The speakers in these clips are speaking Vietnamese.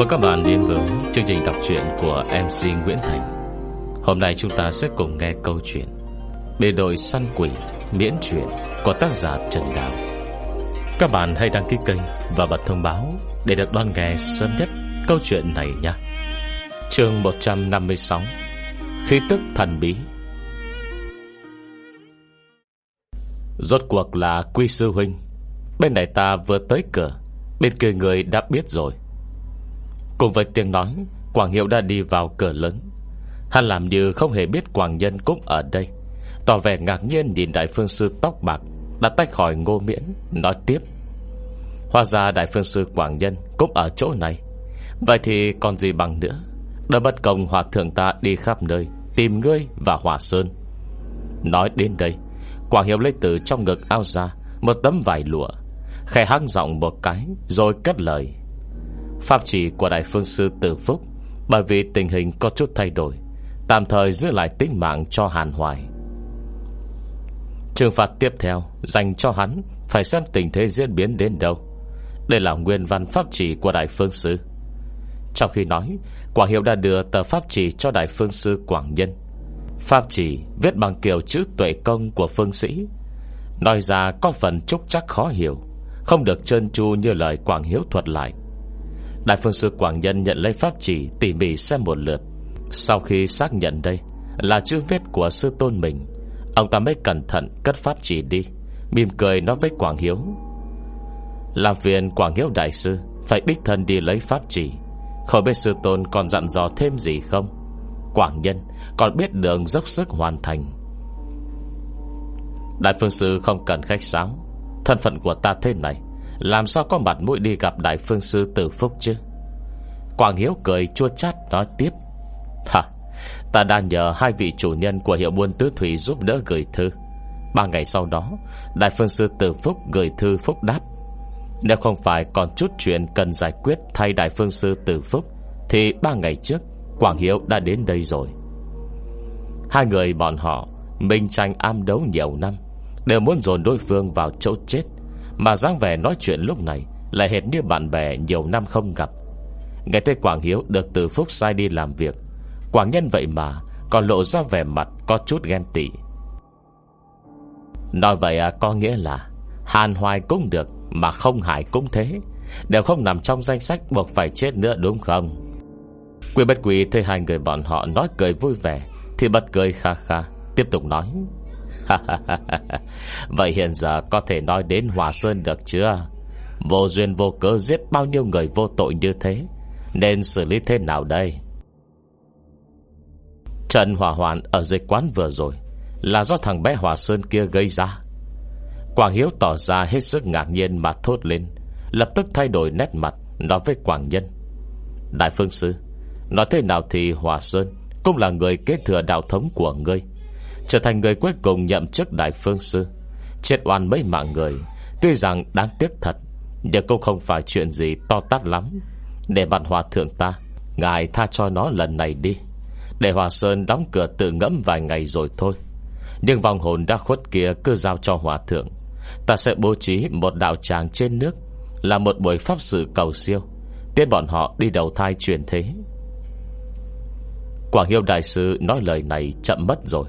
Chào mừng các bạn đến với chương trình đọc truyện của MC Nguyễn Thành. Hôm nay chúng ta sẽ cùng nghe câu chuyện Bề đội săn quỷ miễn truyện của tác giả Trần Đào. Các bạn hãy đăng ký kênh và bật thông báo Để được đón nghe sớm nhất câu chuyện này nhé Chương 156 Khí tức thần bí. Rốt cuộc là Quy Sư Huynh. Bên này ta vừa tới cửa, Bên kia người đã biết rồi. Cùng với tiếng nói, Quảng Hiệu đã đi vào cửa lớn. Hắn làm như không hề biết Quảng Nhân cũng ở đây. Tỏ vẻ ngạc nhiên nhìn Đại Phương Sư tóc bạc, Đã tách khỏi ngô miễn, Nói tiếp. Hóa ra Đại Phương Sư Quảng Nhân cũng ở chỗ này. Vậy thì còn gì bằng nữa? Đã bất công hòa thượng ta đi khắp nơi, Tìm ngươi và Hòa Sơn. Nói đến đây, Quảng Hiệu lấy từ trong ngực ao ra Một tấm vải lụa. Khẽ hăng giọng một cái, Rồi cất lời. Pháp chỉ của Đại Phương Sư Tử Phúc, Bởi vì tình hình có chút thay đổi, Tạm thời giữ lại tính mạng cho Hàn Hoài. Trừng phạt tiếp theo Dành cho hắn Phải xem tình thế diễn biến đến đâu. Đây là nguyên văn pháp chỉ của Đại Phương Sư. Trong khi nói Quảng Hiệu đã đưa tờ pháp chỉ cho Đại Phương Sư Quảng Nhân. Pháp chỉ viết bằng kiểu chữ tuệ công của phương sĩ. Nói ra có phần trúc chắc khó hiểu, Không được trơn tru như lời Quảng Hiếu thuật lại. Đại phương sư Quảng Nhân nhận lấy pháp chỉ, Tỉ mỉ xem một lượt. Sau khi xác nhận đây, Là chữ viết của sư tôn mình, Ông ta mới cẩn thận cất pháp chỉ đi, Mỉm cười nói với Quảng Hiếu. Làm phiền Quảng Hiếu Đại sư, Phải đích thân đi lấy pháp chỉ. Khỏi biết sư tôn còn dặn dò thêm gì không? Quảng Nhân Còn biết đường dốc sức hoàn thành. Đại phương sư không cần khách sáo, Thân phận của ta thế này làm sao có mặt mũi đi gặp Đại phương sư tử phúc chứ? Quảng Hiếu cười chua chát nói tiếp. Hả Ta đã nhờ hai vị chủ nhân của hiệu buôn tứ thủy giúp đỡ gửi thư. Ba ngày sau đó, Đại phương sư tử phúc gửi thư phúc đáp. Nếu không phải còn chút chuyện cần giải quyết thay đại phương sư tử phúc, Thì ba ngày trước Quảng Hiếu đã đến đây rồi. Hai người bọn họ Minh tranh am đấu nhiều năm, Đều muốn dồn đối phương vào chỗ chết. Mà dáng vẻ nói chuyện lúc này Lại hệt như bạn bè nhiều năm không gặp. Nghe thấy Quảng Hiếu được từ Phúc sai đi làm việc Quảng Nhân vậy mà Còn lộ ra vẻ mặt có chút ghen tị. Nói vậy à, có nghĩa là Hàn hoài cũng được Mà không hại cũng thế Đều không nằm trong danh sách buộc phải chết nữa đúng không? Quy bất quỳ, thấy hai người bọn họ nói cười vui vẻ Thì bật cười kha kha Tiếp tục nói. Vậy hiện giờ có thể nói đến Hòa Sơn được chưa? Vô duyên vô cớ giết bao nhiêu người vô tội như thế? Nên xử lý thế nào đây? Trận hỏa hoạn ở dịch quán vừa rồi Là do thằng bé Hòa Sơn kia gây ra. Quảng Hiếu tỏ ra hết sức ngạc nhiên mà thốt lên, Lập tức thay đổi nét mặt Nói với Quảng Nhân. Đại Phương Sư, Nói thế nào thì Hòa Sơn Cũng là người kế thừa đạo thống của ngươi. Trở thành người cuối cùng nhậm chức Đại Phương Sư. Chết oan mấy mạng người, Tuy rằng đáng tiếc thật, Nhưng cũng không phải chuyện gì to tát lắm. Để bạn hòa thượng ta, Ngài tha cho nó lần này đi. Để Hòa Sơn đóng cửa tự ngẫm vài ngày rồi thôi. Nhưng vòng hồn đã khuất kia Cứ giao cho Hòa Thượng. Ta sẽ bố trí một đạo tràng trên nước, Là một buổi pháp sự cầu siêu. Tiến bọn họ đi đầu thai truyền thế. Quảng hiệu Đại Sư nói lời này chậm mất rồi.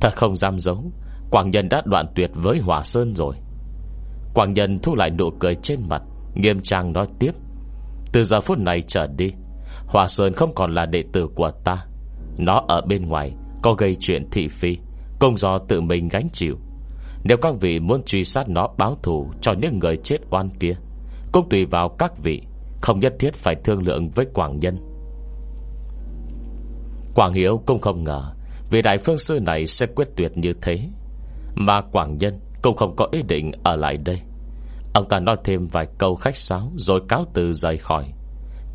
Thật không dám giấu. Quảng Nhân đã đoạn tuyệt với Hòa Sơn rồi. Quảng Nhân thu lại nụ cười trên mặt, Nghiêm trang nói tiếp. Từ giờ phút này trở đi Hòa Sơn không còn là đệ tử của ta. Nó ở bên ngoài, Có gây chuyện thị phi, Công do tự mình gánh chịu. Nếu các vị muốn truy sát nó báo thù Cho những người chết oan kia, Cũng tùy vào các vị, Không nhất thiết phải thương lượng với Quảng Nhân. Quảng Hiếu cũng không ngờ vì đại phương sư này sẽ quyết tuyệt như thế. Mà Quảng Nhân Cũng không có ý định ở lại đây. Ông ta nói thêm vài câu khách sáo Rồi cáo từ rời khỏi.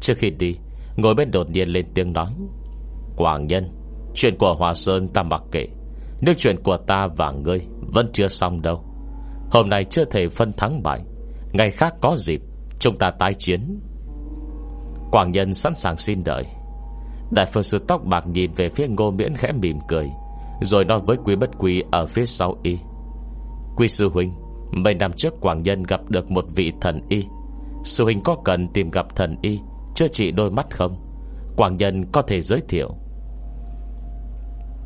Trước khi đi, Ngồi bên đột nhiên lên tiếng nói. Quảng Nhân, Chuyện của Hòa Sơn ta mặc kệ. Nước chuyện của ta và ngươi Vẫn chưa xong đâu. Hôm nay chưa thể phân thắng bại. Ngày khác có dịp, Chúng ta tái chiến. Quảng Nhân sẵn sàng xin đợi. Đại phương sư tóc bạc nhìn về phía ngô miễn khẽ mỉm cười, Rồi nói với quý bất quý ở phía sau y. Quý sư huynh, Mấy năm trước Quảng Nhân gặp được một vị thần y. Sư huynh có cần tìm gặp thần y Chưa chỉ đôi mắt không? Quảng nhân có thể giới thiệu.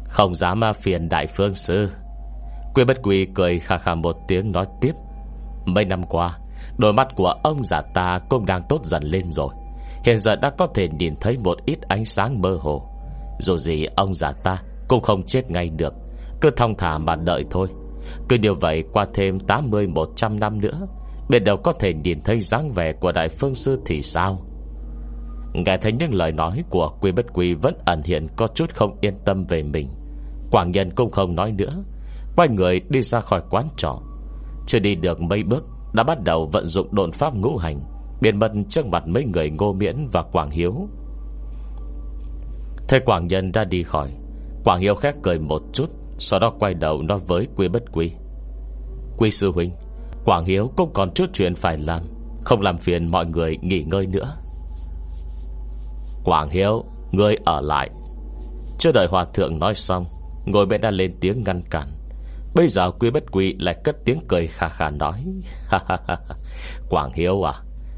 Không dám mà phiền đại phương sư. Quý bất quý cười khà khà một tiếng nói tiếp. Mấy năm qua, Đôi mắt của ông già ta cũng đang tốt dần lên rồi. Hiện giờ đã có thể nhìn thấy một ít ánh sáng mơ hồ. Dù gì ông già ta Cũng không chết ngay được. Cứ thong thả mà đợi thôi. Cứ điều vậy qua thêm 80-100 năm nữa, Biết đâu có thể nhìn thấy dáng vẻ Của Đại Phương Sư thì sao? Nghe thấy những lời nói Của Quy Bất Quy vẫn ẩn hiện Có chút không yên tâm về mình. Quảng nhân cũng không nói nữa. Quay người đi ra khỏi quán trọ. Chưa đi được mấy bước, Đã bắt đầu vận dụng độn pháp ngũ hành. Biến mất trước mặt mấy người ngô miễn và Quảng Hiếu. Thế Quảng Nhân đã đi khỏi, Quảng Hiếu khét cười một chút, Sau đó quay đầu nói với Quy Bất Quy. Quy Sư Huynh, Quảng Hiếu cũng còn chút chuyện phải làm, Không làm phiền mọi người nghỉ ngơi nữa. Quảng Hiếu, Ngươi ở lại. Chưa đợi Hòa Thượng nói xong, Ngồi bên đã lên tiếng ngăn cản. Bây giờ Quy Bất Quy lại cất tiếng cười khà khà nói Quảng Hiếu à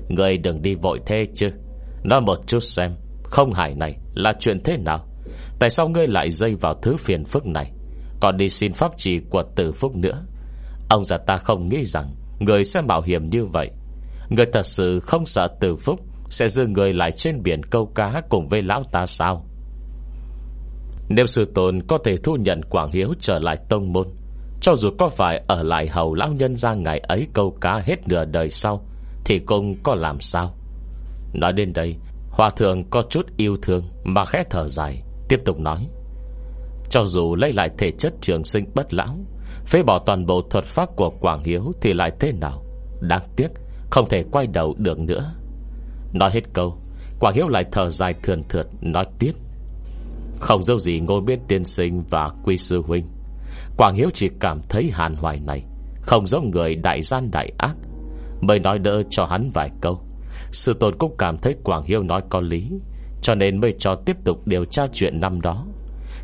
Ngươi đừng đi vội thế chứ. Nói một chút xem, Không hài này là chuyện thế nào? Tại sao ngươi lại dây vào thứ phiền phức này? Còn đi xin pháp trì của tử phúc nữa. Ông già ta không nghĩ rằng Người sẽ mạo hiểm như vậy. Người thật sự không sợ tử phúc Sẽ dư người lại trên biển câu cá Cùng với lão ta sao? Nếu sư tồn có thể thu nhận Quảng Hiếu trở lại tông môn, Cho dù có phải ở lại hầu lão nhân ra ngày ấy câu cá hết nửa đời sau thì cũng có làm sao? Nói đến đây Hòa thượng có chút yêu thương Mà khẽ thở dài, Tiếp tục nói. Cho dù lấy lại thể chất trường sinh bất lão, Phế bỏ toàn bộ thuật pháp của Quảng Hiếu Thì lại thế nào? Đáng tiếc, không thể quay đầu được nữa. Nói hết câu, Quảng Hiếu lại thở dài thườn thượt, Nói tiếp. Không dâu gì ngô biết tiên sinh và quy sư huynh. Quảng Hiếu chỉ cảm thấy hàn hoài này, Không giống người đại gian đại ác Mới nói đỡ cho hắn vài câu. Sư tôn cũng cảm thấy Quảng Hiếu nói có lý, Cho nên mới cho tiếp tục điều tra chuyện năm đó.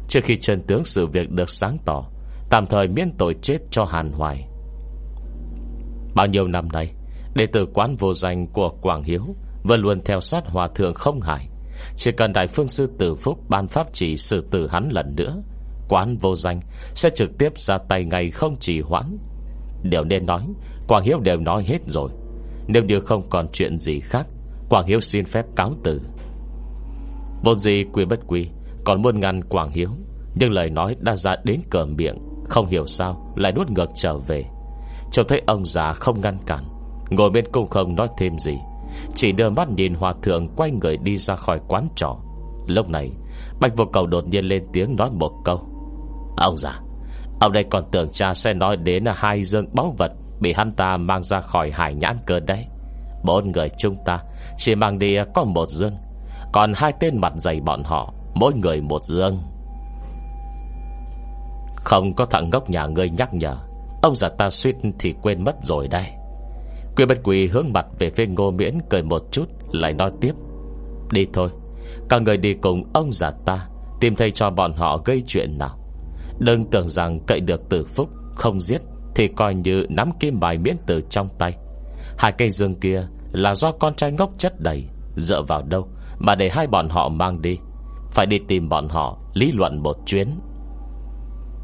Trước khi chân tướng sự việc được sáng tỏ, Tạm thời miễn tội chết cho Hàn Hoài. Bao nhiêu năm nay, Đệ tử quán vô danh của Quảng Hiếu Vẫn luôn theo sát hòa thượng không hải Chỉ cần Đại Phương Sư Tử Phúc Ban pháp chỉ xử tử hắn lần nữa, Quán vô danh Sẽ trực tiếp ra tay ngay không chỉ hoãn. Điều nên nói. Quảng Hiếu đều nói hết rồi. Nếu như không còn chuyện gì khác Quảng Hiếu xin phép cáo từ. Vô gì quy bất quy, Còn muốn ngăn Quảng Hiếu, Nhưng lời nói đã ra đến cờ miệng, Không hiểu sao lại nuốt ngược trở về. Trông thấy ông già không ngăn cản, Ngồi bên cung không nói thêm gì, Chỉ đưa mắt nhìn hòa thượng Quay người đi ra khỏi quán trọ. Lúc này, Bạch vô cầu đột nhiên lên tiếng nói một câu. Ông già Ông đây còn tưởng cha sẽ nói đến Hai dương báu vật Bị hắn ta mang ra khỏi hải nhãn cơ đấy. Bốn người chúng ta Chỉ mang đi có một dương, Còn hai tên mặt dày bọn họ, Mỗi người một dương. Không có thằng ngốc nhà ngươi nhắc nhở, Ông già ta suýt thì quên mất rồi đây Quyên bất quỳ hướng mặt về phía ngô miễn Cười một chút, lại nói tiếp. Đi thôi, Các người đi cùng ông già ta, Tìm thấy cho bọn họ gây chuyện nào. Đừng tưởng rằng cậy được tử phúc, Không giết, Thì coi như nắm kim bài miễn tử trong tay. Hai cây dương kia Là do con trai ngốc chất đầy, Dựa vào đâu Mà để hai bọn họ mang đi? Phải đi tìm bọn họ Lý luận một chuyến.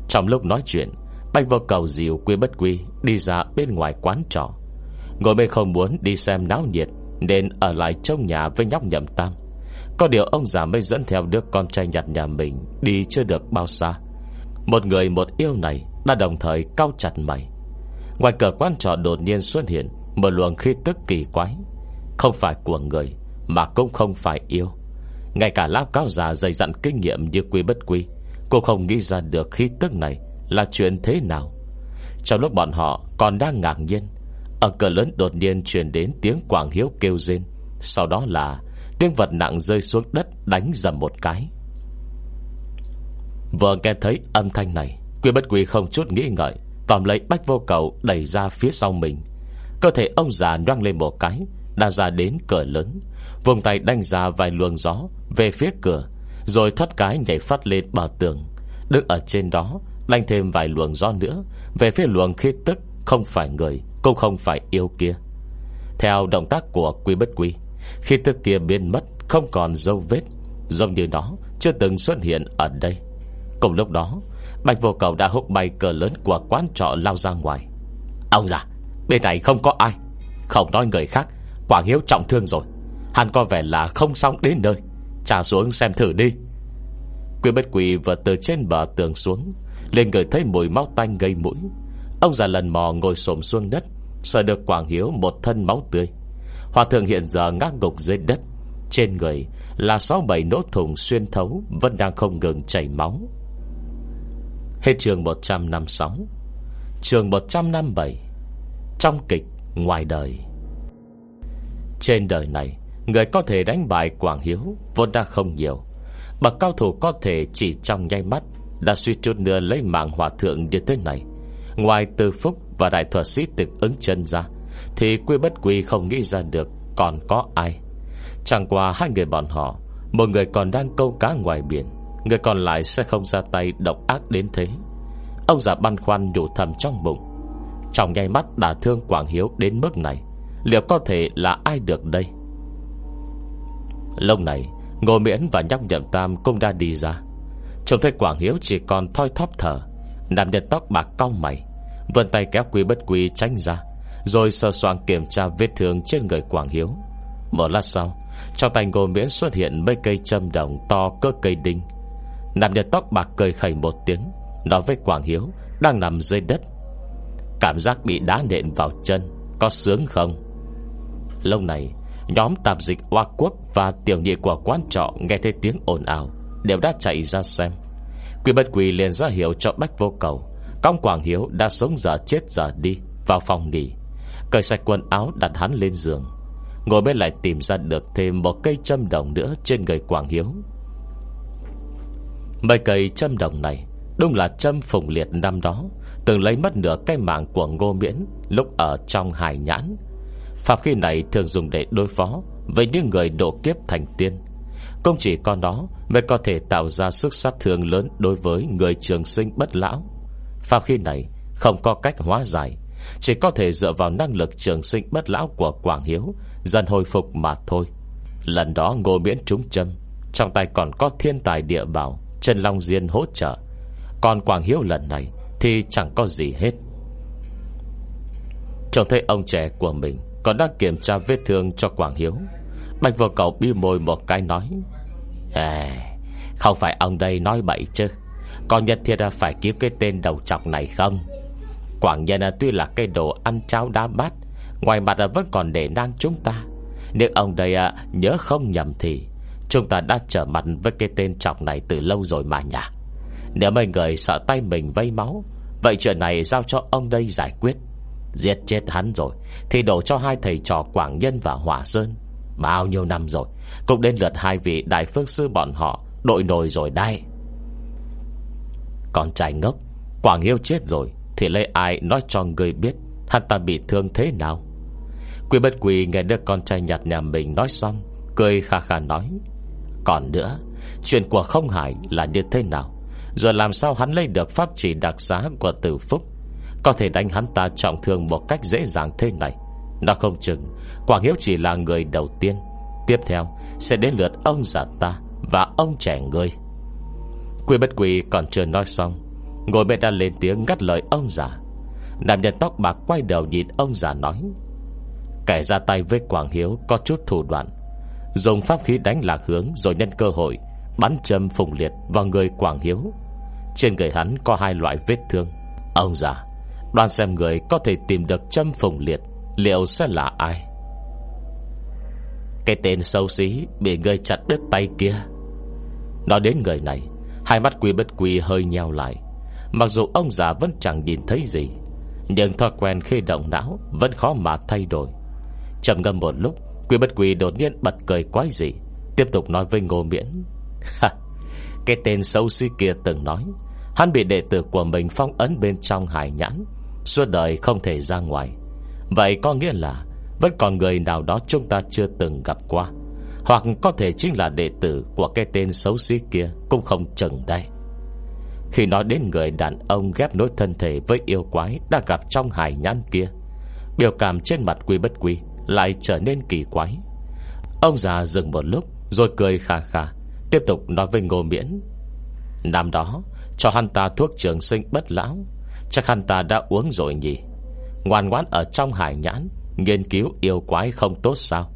Trong lúc nói chuyện Bạch vô cầu dìu quy bất quy Đi ra bên ngoài quán trọ. Ngồi bên không muốn đi xem náo nhiệt, Nên ở lại trong nhà với nhóc nhậm tam. Có điều ông già mới dẫn theo đứa con trai nhặt nhà mình Đi chưa được bao xa. Một người một yêu này Đã đồng thời cao chặt mày. Ngoài cửa quan trò đột nhiên xuất hiện Một luồng khí tức kỳ quái. Không phải của người, Mà cũng không phải yêu. Ngay cả lão cao già dày dặn kinh nghiệm như quy bất quy Cô không nghĩ ra được khí tức này Là chuyện thế nào. Trong lúc bọn họ còn đang ngạc nhiên, ở cửa lớn đột nhiên truyền đến tiếng Quảng Hiếu kêu rên. Sau đó là Tiếng vật nặng rơi xuống đất đánh dầm một cái. Vừa nghe thấy âm thanh này Quy bất quy không chút nghĩ ngợi Tòm lấy bách vô cầu đẩy ra phía sau mình. Cơ thể ông già nhoang lên một cái, Đã ra đến cửa lớn, Vùng tay đánh ra vài luồng gió Về phía cửa, Rồi thoát cái nhảy phát lên bờ tường. Đứng ở trên đó, Đánh thêm vài luồng gió nữa, Về phía luồng khí tức Không phải người, cũng không phải yêu kia. Theo động tác của quy bất quy Khi tức kia biến mất, Không còn dấu vết, Giống như nó chưa từng xuất hiện ở đây. Cùng lúc đó, Bạch vô cầu đã hút bay cờ lớn của quán trọ lao ra ngoài. Ông già, Bên này không có ai. Không nói người khác, Quảng Hiếu trọng thương rồi. Hắn có vẻ là không xong đến nơi. Trả xuống xem thử đi. Quy bất quỳ vừa từ trên bờ tường xuống, lên người thấy mùi máu tanh gây mũi. Ông già lần mò ngồi xổm xuống đất, Sợ được Quảng Hiếu một thân máu tươi. Hòa thượng hiện giờ ngác gục dưới đất. Trên người là sáu bảy nốt thùng xuyên thấu Vẫn đang không ngừng chảy máu. Hết trường 156 Trường 157 Trong kịch ngoài đời. Trên đời này, Người có thể đánh bại Quảng Hiếu Vốn đã không nhiều. Bậc cao thủ có thể chỉ trong nháy mắt Đã suy chút nữa lấy mạng hòa thượng như thế này. Ngoài từ phúc và đại thuật sĩ tịch ứng chân ra, Thì quy bất quy không nghĩ ra được Còn có ai. Chẳng qua hai người bọn họ, Một người còn đang câu cá ngoài biển Người còn lại sẽ không ra tay độc ác đến thế. Ông già băn khoăn nhủ thầm trong bụng. Trong ngay mắt đã thương Quảng Hiếu đến mức này, Liệu có thể là ai được đây? Lâu này, Ngô Miễn và nhóc nhậm tam cũng đã đi ra. Trông thấy Quảng Hiếu chỉ còn thoi thóp thở Nằm nhân tóc bạc cau mày, Vươn tay kéo quý bất quý tránh ra, Rồi sơ soạn kiểm tra vết thương trên người Quảng Hiếu. Một lát sau, Trong tay Ngô Miễn xuất hiện mấy cây châm đồng To cơ cây đinh. Nam nhân tóc bạc cười khẩy một tiếng, Nói với Quảng Hiếu, Đang nằm dưới đất. Cảm giác bị đá nện vào chân, Có sướng không? Lâu này, Nhóm tạp dịch Hoa Quốc Và tiểu nhị của quán trọ nghe thấy tiếng ồn ào, Đều đã chạy ra xem. Quỷ bất quỳ liền ra hiệu cho Bách vô cầu Công Quảng Hiếu đã sống giờ chết giờ đi, Vào phòng nghỉ, Cởi sạch quần áo đặt hắn lên giường. Ngồi bên lại tìm ra được thêm Một cây châm đồng nữa trên người Quảng Hiếu. Mấy cây châm đồng này Đúng là châm phùng liệt năm đó, Từng lấy mất nửa cái mạng của Ngô Miễn Lúc ở trong hải nhãn. Pháp khí này thường dùng để đối phó Với những người độ kiếp thành tiên. Không chỉ có nó Mới có thể tạo ra sức sát thương lớn Đối với người trường sinh bất lão. Pháp khí này không có cách hóa giải, Chỉ có thể dựa vào năng lực trường sinh bất lão của Quảng Hiếu Dần hồi phục mà thôi. Lần đó ngô miễn trúng châm, Trong tay còn có thiên tài địa bảo Trần Long Diên hỗ trợ. Còn Quảng Hiếu lần này Thì chẳng có gì hết. Trông thấy ông trẻ của mình Còn đang kiểm tra vết thương cho Quảng Hiếu, Bạch vừa cầu bi môi một cái nói À Không phải ông đây nói bậy chứ. Còn nhất thiết phải kiếm cái tên đầu chọc này không? Quảng nhân tuy là cây đồ ăn cháo đá bát, Ngoài mặt vẫn còn để nang chúng ta. Nếu ông đây à, nhớ không nhầm thì Chúng ta đã trở mặt với cái tên trọng này từ lâu rồi mà nhỉ? Nếu mấy người sợ tay mình vây máu, Vậy chuyện này giao cho ông đây giải quyết. Giết chết hắn rồi, Thì đổ cho hai thầy trò Quảng Nhân và Hỏa Sơn. Bao nhiêu năm rồi, Cũng đến lượt hai vị đại phước sư bọn họ Đội nồi rồi đây. Con trai ngốc, Quảng hiêu chết rồi, Thì lấy ai nói cho người biết Hắn ta bị thương thế nào? Quy bất quỳ nghe được con trai nhặt nhà mình nói xong, Cười khà khà nói còn nữa, Chuyện của không hải là như thế nào? Rồi làm sao hắn lấy được pháp chỉ đặc giá của tử phúc? Có thể đánh hắn ta trọng thương một cách dễ dàng thế này. Nó không chừng Quảng Hiếu chỉ là người đầu tiên. Tiếp theo, sẽ đến lượt ông già ta Và ông trẻ ngươi. Quy bất quỳ còn chưa nói xong, Ngồi bên đã lên tiếng ngắt lời ông già. Nam nhân tóc bạc quay đầu nhìn ông già nói, Kẻ ra tay với Quảng Hiếu Có chút thủ đoạn Dùng pháp khí đánh lạc hướng Rồi nhân cơ hội, Bắn châm phùng liệt vào người Quảng Hiếu. Trên người hắn có hai loại vết thương. Ông già Đoan xem người có thể tìm được châm phùng liệt, Liệu sẽ là ai? Cái tên sâu xí Bị người chặt đứt tay kia. Nói đến người này, Hai mắt quy bất quy hơi nheo lại. Mặc dù ông già vẫn chẳng nhìn thấy gì, Nhưng thói quen khi động não Vẫn khó mà thay đổi. Trầm ngâm một lúc Quy bất quy đột nhiên bật cười quái gì Tiếp tục nói với Ngô Miễn. Cái tên xấu xí kia từng nói, Hắn bị đệ tử của mình phong ấn bên trong hải nhãn, Suốt đời không thể ra ngoài. Vậy có nghĩa là Vẫn còn người nào đó chúng ta chưa từng gặp qua, Hoặc có thể chính là đệ tử Của cái tên xấu xí kia Cũng không chừng đây. Khi nói đến người đàn ông ghép nối thân thể Với yêu quái đã gặp trong hải nhãn kia, Biểu cảm trên mặt quy bất quy lại trở nên kỳ quái. Ông già dừng một lúc, Rồi cười khà khà, Tiếp tục nói với Ngô Miễn. Năm đó, cho hắn ta thuốc trường sinh bất lão, Chắc hắn ta đã uống rồi nhỉ? Ngoan ngoãn ở trong hải nhãn, Nghiên cứu yêu quái không tốt sao?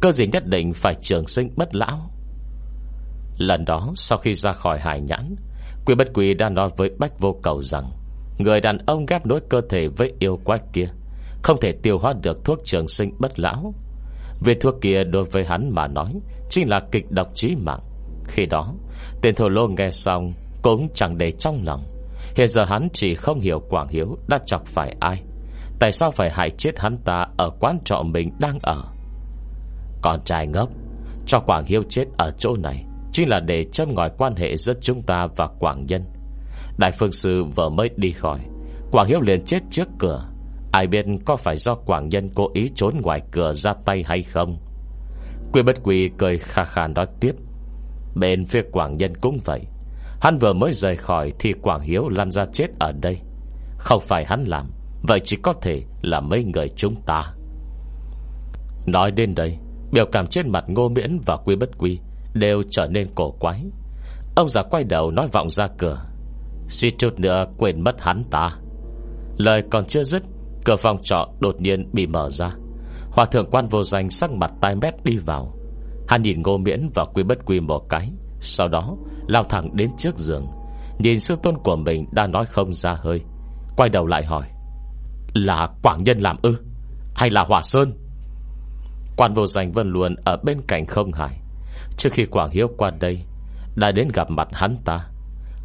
Cơ gì nhất định phải trường sinh bất lão? Lần đó, sau khi ra khỏi hải nhãn Quỷ bất quỷ đã nói với Bách Vô Cầu rằng, Người đàn ông ghép nối cơ thể với yêu quái kia không thể tiêu hóa được thuốc trường sinh bất lão. Vì thuốc kia đối với hắn mà nói, Chính là kịch độc chí mạng. Khi đó, Tên thổ lô nghe xong Cũng chẳng để trong lòng. Hiện giờ hắn chỉ không hiểu Quảng Hiếu Đã chọc phải ai. Tại sao phải hại chết hắn ta Ở quán trọ mình đang ở? Con trai ngốc, Cho Quảng Hiếu chết ở chỗ này Chính là để châm ngòi quan hệ giữa chúng ta và Quảng Nhân. Đại phương sư vừa mới đi khỏi, Quảng Hiếu liền chết trước cửa. Ai biết có phải do Quảng Nhân cố ý trốn ngoài cửa ra tay hay không? Quy bất quy cười khà khà nói tiếp. Bên phía Quảng Nhân cũng vậy. Hắn vừa mới rời khỏi Thì Quảng Hiếu lăn ra chết ở đây. Không phải hắn làm, Vậy chỉ có thể là mấy người chúng ta. Nói đến đây, Biểu cảm trên mặt ngô miễn và quy bất quy Đều trở nên cổ quái. Ông già quay đầu nói vọng ra cửa. Suy chút nữa quên mất hắn ta. Lời còn chưa dứt Cửa phòng trọ đột nhiên bị mở ra. Hòa thượng quan vô danh sắc mặt tai mét đi vào. Hắn nhìn ngô miễn và quy bất quy một cái, Sau đó lao thẳng đến trước giường. Nhìn sư tôn của mình đã nói không ra hơi, Quay đầu lại hỏi, Là Quảng Nhân làm ư? Hay là Hòa Sơn? Quan vô danh vẫn luôn ở bên cạnh không hải Trước khi Quảng Hiếu qua đây, Đã đến gặp mặt hắn ta.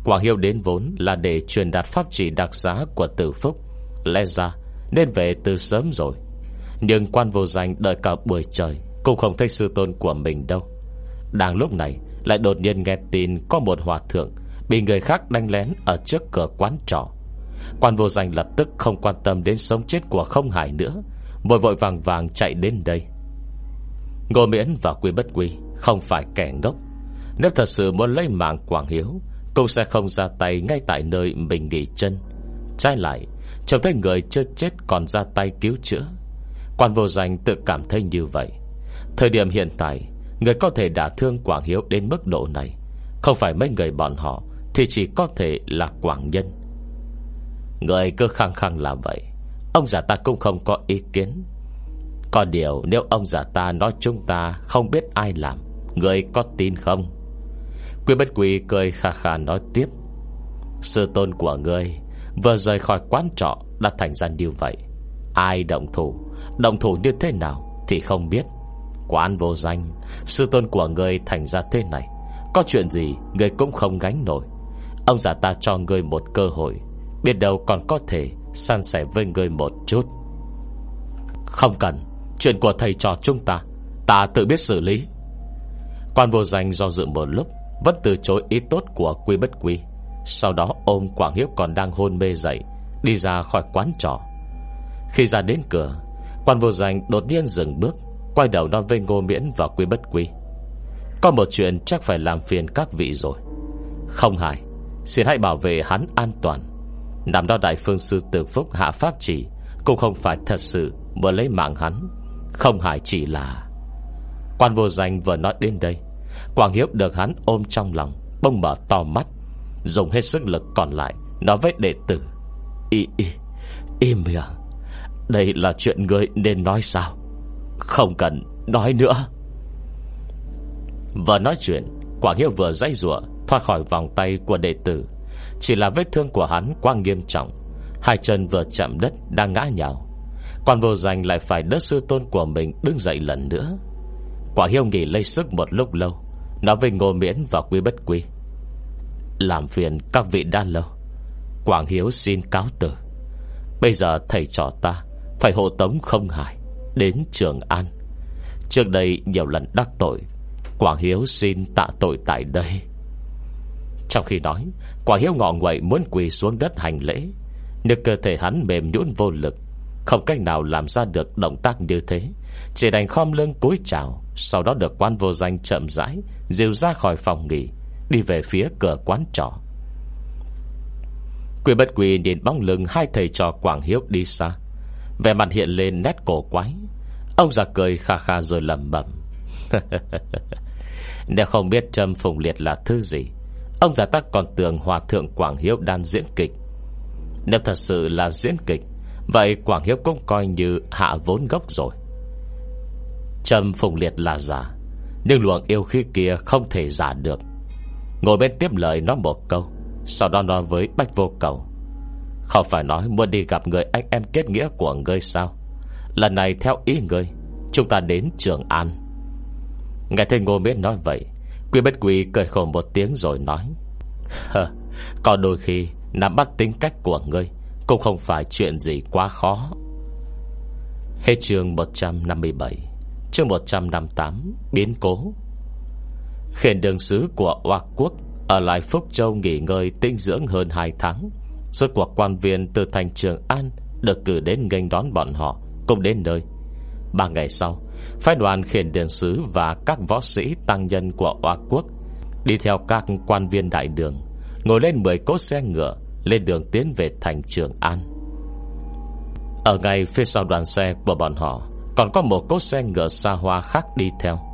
Quảng Hiếu đến vốn là để truyền đạt pháp chỉ đặc giá của tử phúc. Lẽ ra nên về từ sớm rồi. Nhưng quan vô danh đợi cả buổi trời Cũng không thấy sư tôn của mình đâu. Đang lúc này, Lại đột nhiên nghe tin có một hòa thượng Bị người khác đánh lén Ở trước cửa quán trọ. Quan vô danh lập tức không quan tâm Đến sống chết của không hải nữa, Vội vội vàng vàng chạy đến đây. Ngô miễn và quy bất quy Không phải kẻ ngốc. Nếu thật sự muốn lấy mạng Quảng Hiếu, Cũng sẽ không ra tay ngay tại nơi mình nghỉ chân. Trái lại Trông thấy người chưa chết còn ra tay cứu chữa. Quan vô danh tự cảm thấy như vậy. Thời điểm hiện tại, Người có thể đả thương Quảng Hiếu đến mức độ này. Không phải mấy người bọn họ, Thì chỉ có thể là Quảng Nhân. Người cứ khăng khăng làm vậy, Ông già ta cũng không có ý kiến. Có điều nếu ông già ta nói chúng ta Không biết ai làm, Người có tin không? Quy bất quỳ cười khà khà nói tiếp. Sư tôn của ngươi Vừa rời khỏi quán trọ Đã thành ra như vậy. Ai động thủ Động thủ như thế nào Thì không biết. Quán vô danh, Sư tôn của người thành ra thế này, Có chuyện gì người cũng không gánh nổi. Ông già ta cho người một cơ hội, Biết đâu còn có thể San sẻ với người một chút. Không cần, Chuyện của thầy trò chúng ta Ta tự biết xử lý. Quan vô danh do dự một lúc, Vẫn từ chối ý tốt của quy bất quy. Sau đó ôm Quảng Hiếu còn đang hôn mê dậy, Đi ra khỏi quán trọ. Khi ra đến cửa, Quan vô danh đột nhiên dừng bước, Quay đầu nói với Ngô Miễn và Quy Bất Quy. Có một chuyện chắc phải làm phiền các vị rồi. Không hài Xin hãy bảo vệ hắn an toàn. Nằm đó Đại Phương Sư Tử Phúc hạ pháp chỉ, Cũng không phải thật sự Muốn lấy mạng hắn. Không hài chỉ là Quan vô danh vừa nói đến đây, Quảng Hiếu được hắn ôm trong lòng Bông mở to mắt. Dùng hết sức lực còn lại Nói với đệ tử. Y, y, im miệng Đây là chuyện người nên nói sao? Không cần nói nữa. Vừa nói chuyện Quảng Hiếu vừa dãy rủa Thoát khỏi vòng tay của đệ tử. Chỉ là vết thương của hắn quá nghiêm trọng Hai chân vừa chạm đất đang ngã nhào. Quan vô danh lại phải đỡ sư tôn của mình Đứng dậy lần nữa. Quả Hiếu nghỉ lây sức một lúc lâu Nói với Ngô Miễn và Quý Bất Quý làm phiền các vị đã lâu. Quảng Hiếu xin cáo từ. Bây giờ thầy trò ta Phải hộ tống không hại Đến Trường An. Trước đây nhiều lần đắc tội, Quảng Hiếu xin tạ tội tại đây. Trong khi nói, Quảng Hiếu ngọ nguậy muốn quỳ xuống đất hành lễ, Nhưng cơ thể hắn mềm nhũn vô lực, Không cách nào làm ra được động tác như thế. Chỉ đành khom lưng cúi chào, Sau đó được quan vô danh chậm rãi Dìu ra khỏi phòng nghỉ. Đi về phía cửa quán trọ. Quỷ bất quỷ nhìn bóng lưng Hai thầy trò Quảng Hiếu đi xa Về mặt hiện lên nét cổ quái. Ông già cười kha kha rồi lầm bẩm. Nếu không biết Trâm Phùng Liệt là thứ gì, Ông già tắc còn tưởng Hòa Thượng Quảng Hiếu đang diễn kịch. Nếu thật sự là diễn kịch, Vậy Quảng Hiếu cũng coi như hạ vốn gốc rồi. Trâm Phùng Liệt là giả Nhưng luồng yêu khí kia không thể giả được. Ngồi bên tiếp lời nó một câu, Sau đó nói với Bách Vô Cầu. Không phải nói muốn đi gặp người anh em kết nghĩa của ngươi sao? Lần này theo ý ngươi, Chúng ta đến Trường An. Nghe thấy Ngô Miễn nói vậy, Quy bất quy cười khổ một tiếng rồi nói. Có đôi khi Nắm bắt tính cách của ngươi Cũng không phải chuyện gì quá khó. Hết chương 157 Chương 158 Biến cố. Khiển đường sứ của Hoa Quốc Ở lại Phúc Châu nghỉ ngơi tinh dưỡng hơn 2 tháng. Suốt cuộc quan viên từ thành Trường An Được cử đến nghênh đón bọn họ Cùng đến nơi. Ba ngày sau, Phái đoàn khiển đường sứ và các võ sĩ tăng nhân của Hoa Quốc Đi theo các quan viên đại đường, Ngồi lên 10 cốt xe ngựa, Lên đường tiến về thành Trường An. Ở ngay phía sau đoàn xe của bọn họ, Còn có một cốt xe ngựa xa hoa khác đi theo.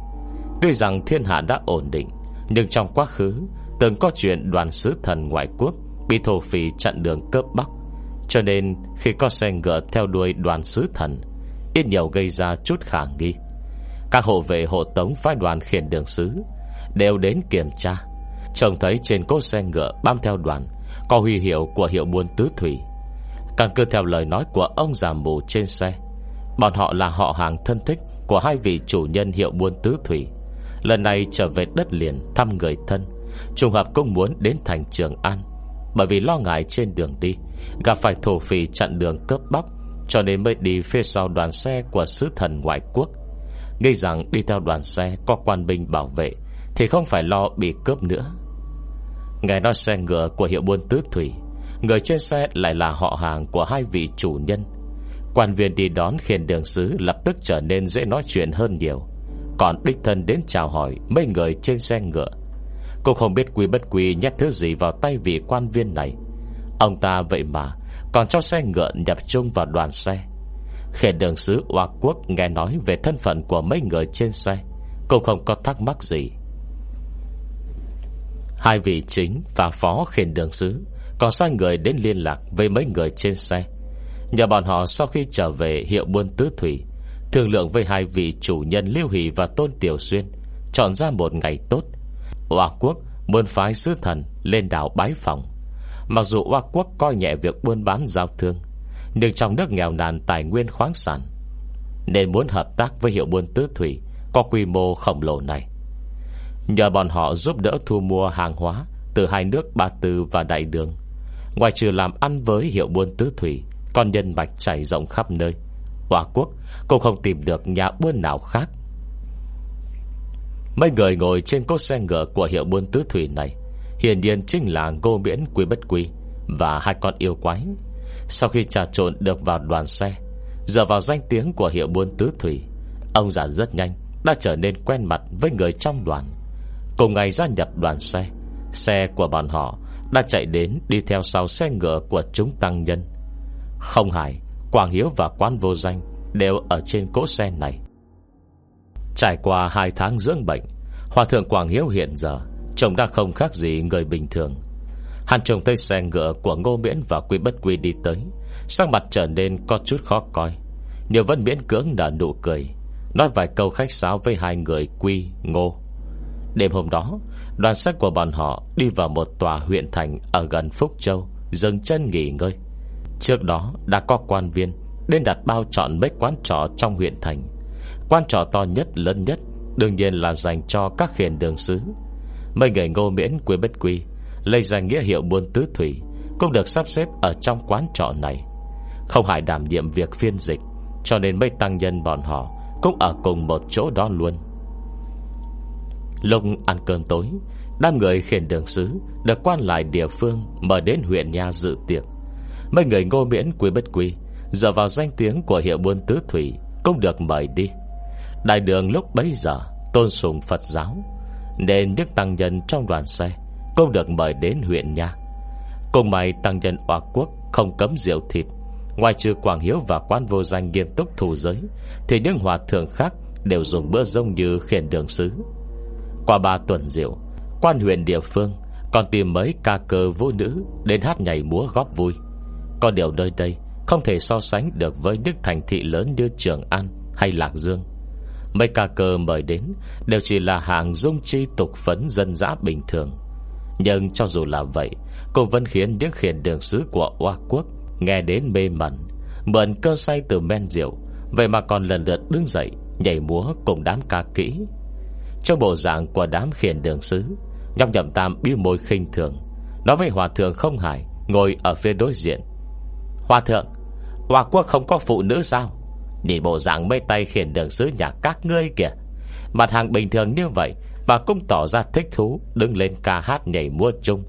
Tuy rằng thiên hạ đã ổn định, Nhưng trong quá khứ, Từng có chuyện đoàn sứ thần ngoại quốc Bị thổ phỉ chặn đường cướp bắc Cho nên, khi có xe ngựa theo đuôi đoàn sứ thần, Ít nhiều gây ra chút khả nghi. Các hộ vệ hộ tống phái đoàn khiển đường sứ Đều đến kiểm tra, Trông thấy trên cốt xe ngựa bám theo đoàn, Có huy hiệu của hiệu buôn tứ thủy. Căn cứ theo lời nói của ông già mù trên xe, Bọn họ là họ hàng thân thích Của hai vị chủ nhân hiệu buôn tứ thủy. Lần này trở về đất liền Thăm người thân. Trùng hợp cũng muốn đến thành Trường An. Bởi vì lo ngại trên đường đi, Gặp phải thổ phỉ chặn đường cướp bóc, Cho nên mới đi phía sau đoàn xe Của sứ thần ngoại quốc. Nghĩ rằng đi theo đoàn xe Có quan binh bảo vệ, Thì không phải lo bị cướp nữa. Nghe nói xe ngựa của hiệu buôn tứ thủy, Người trên xe lại là họ hàng Của hai vị chủ nhân. Quan viên đi đón khiển đường sứ Lập tức trở nên dễ nói chuyện hơn nhiều còn đích thân đến chào hỏi Mấy người trên xe ngựa. Cô không biết quy bất quy nhét thứ gì vào tay vị quan viên này. Ông ta vậy mà Còn cho xe ngựa nhập chung vào đoàn xe. Khiển đường sứ Hoa Quốc nghe nói Về thân phận của mấy người trên xe, Cô không có thắc mắc gì. Hai vị chính và phó khiển đường sứ Còn sai người đến liên lạc Với mấy người trên xe. Nhờ bọn họ sau khi trở về hiệu buôn tứ thủy Thương lượng với hai vị chủ nhân Liêu Hỷ và Tôn Tiểu Xuyên, Chọn ra một ngày tốt. Hoa Quốc muốn phái sứ thần Lên đảo bái phòng Mặc dù Hoa Quốc coi nhẹ việc buôn bán giao thương, Nhưng trong nước nghèo nàn Tài nguyên khoáng sản, Nên muốn hợp tác với hiệu buôn tứ thủy Có quy mô khổng lồ này. Nhờ bọn họ giúp đỡ thu mua hàng hóa Từ hai nước Ba Tư và Đại Đường, Ngoài trừ làm ăn với hiệu buôn tứ thủy Còn nhân mạch chảy rộng khắp nơi. Hoa Quốc Cũng không tìm được nhà buôn nào khác. Mấy người ngồi trên cốt xe ngựa Của hiệu buôn tứ thủy này, Hiển nhiên chính là Ngô Miễn Quý Bất Quý Và hai con yêu quái. Sau khi trà trộn được vào đoàn xe Giờ vào danh tiếng của hiệu buôn tứ thủy, Ông già rất nhanh Đã trở nên quen mặt với người trong đoàn. Cùng ngày gia nhập đoàn xe Xe của bọn họ Đã chạy đến đi theo sau xe ngựa Của chúng tăng nhân. Không hài. Quảng Hiếu và quan Vô Danh Đều ở trên cỗ xe này. Trải qua hai tháng dưỡng bệnh Hòa thượng Quảng Hiếu hiện giờ Trông đã không khác gì người bình thường. Hàn trồng tây xe ngựa của Ngô Miễn Và Quy Bất Quy đi tới Sắc mặt trở nên có chút khó coi. Nhiều vẫn miễn cưỡng nở nụ cười Nói vài câu khách sáo với hai người Quy, Ngô. Đêm hôm đó Đoàn sách của bọn họ đi vào một tòa huyện thành Ở gần Phúc Châu Dừng chân nghỉ ngơi. Trước đó đã có quan viên Đến đặt bao chọn mấy quán trọ trong huyện thành. Quán trọ to nhất, lớn nhất, Đương nhiên là dành cho các khiển đường sứ Mấy người ngô miễn quý bất quy, Lấy danh nghĩa hiệu buôn tứ thủy, Cũng được sắp xếp ở trong quán trọ này. Không hại đảm nhiệm việc phiên dịch, Cho nên mấy tăng nhân bọn họ Cũng ở cùng một chỗ đó luôn. Lúc ăn cơm tối, Đám người khiển đường sứ Được quan lại địa phương, Mời đến huyện nhà dự tiệc. Mấy người ngô miễn quý bất quý Giờ vào danh tiếng của hiệu buôn tứ thủy Cũng được mời đi. Đại đường lúc bấy giờ, Tôn sùng Phật giáo, Nên những tăng nhân trong đoàn xe Cũng được mời đến huyện nha Cùng mày tăng nhân hòa quốc Không cấm rượu thịt, Ngoài trừ Quảng Hiếu và quan vô danh nghiêm túc thủ giới, Thì những hòa thượng khác Đều dùng bữa rông như khiển đường sứ. Qua ba tuần rượu, Quan huyện địa phương Còn tìm mấy ca cơ vô nữ Đến hát nhảy múa góp vui. Có điều nơi đây Không thể so sánh được với nước thành thị lớn như Trường An hay Lạc Dương. Mấy ca cơ mời đến Đều chỉ là hàng dung chi tục phấn dân dã bình thường. Nhưng cho dù là vậy, Cũng vẫn khiến những khiển đường sứ của Hoa Quốc Nghe đến mê mẩn, Mượn cơ say từ men rượu, Vậy mà còn lần lượt đứng dậy, Nhảy múa cùng đám ca kỹ. Trong bộ dạng của đám khiển đường sứ Nhóc nhậm tam biêu môi khinh thường, Nói với hòa thượng không hải Ngồi ở phía đối diện. Hòa thượng Hòa quốc không có phụ nữ sao? Nhìn bộ dạng mây tay khiển đường sứ nhà các ngươi kìa. Mặt hàng bình thường như vậy Mà cũng tỏ ra thích thú, Đứng lên ca hát nhảy múa chung.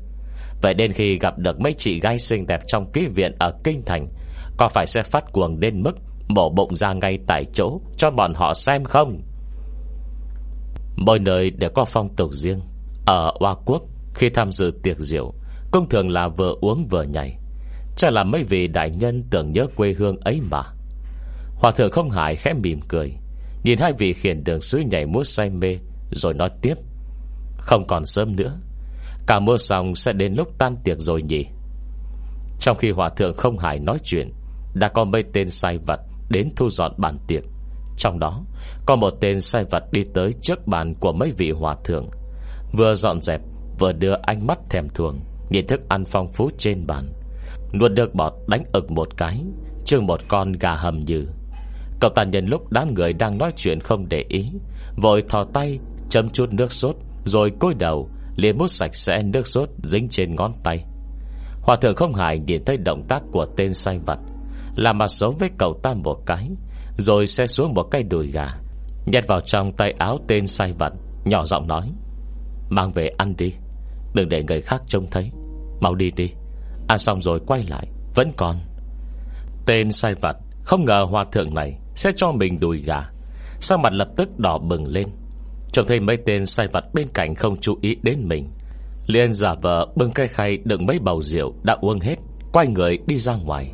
Vậy đến khi gặp được mấy chị gái xinh đẹp Trong ký viện ở Kinh Thành, Có phải sẽ phát cuồng đến mức Mổ bụng ra ngay tại chỗ Cho bọn họ xem không? Mỗi nơi đều có phong tục riêng. Ở Hoa Quốc, Khi tham dự tiệc rượu Công thường là vừa uống vừa nhảy. Chắc là mấy vị đại nhân tưởng nhớ quê hương ấy mà. Hòa thượng không hải khẽ mỉm cười, Nhìn hai vị khiển đường sứ nhảy múa say mê, Rồi nói tiếp. Không còn sớm nữa, Cả mưa xong sẽ đến lúc tan tiệc rồi nhỉ? Trong khi hòa thượng không hài nói chuyện, Đã có mấy tên sai vật Đến thu dọn bàn tiệc. Trong đó, có một tên sai vật đi tới Trước bàn của mấy vị hòa thượng. Vừa dọn dẹp, Vừa đưa ánh mắt thèm thuồng Nhìn thức ăn phong phú trên bàn. Nuốt được bọt đánh ực một cái Trưng một con gà hầm như Cậu ta nhân lúc đám người đang nói chuyện không để ý Vội thò tay Châm chút nước sốt Rồi côi đầu liền mút sạch sẽ nước sốt Dính trên ngón tay. Hòa thượng không hài nhìn thấy động tác của tên sai vật, Làm mặt xấu với cậu ta một cái Rồi xe xuống một cây đùi gà Nhét vào trong tay áo tên sai vật Nhỏ giọng nói Mang về ăn đi Đừng để người khác trông thấy Mau đi đi. Ăn xong rồi, quay lại. Vẫn còn. Tên sai vặt Không ngờ hòa thượng này Sẽ cho mình đùi gà. Sao mặt lập tức đỏ bừng lên. Trông thấy mấy tên sai vặt bên cạnh không chú ý đến mình. Liền giả vờ bưng cây khay đựng mấy bầu rượu đã uống hết, Quay người đi ra ngoài.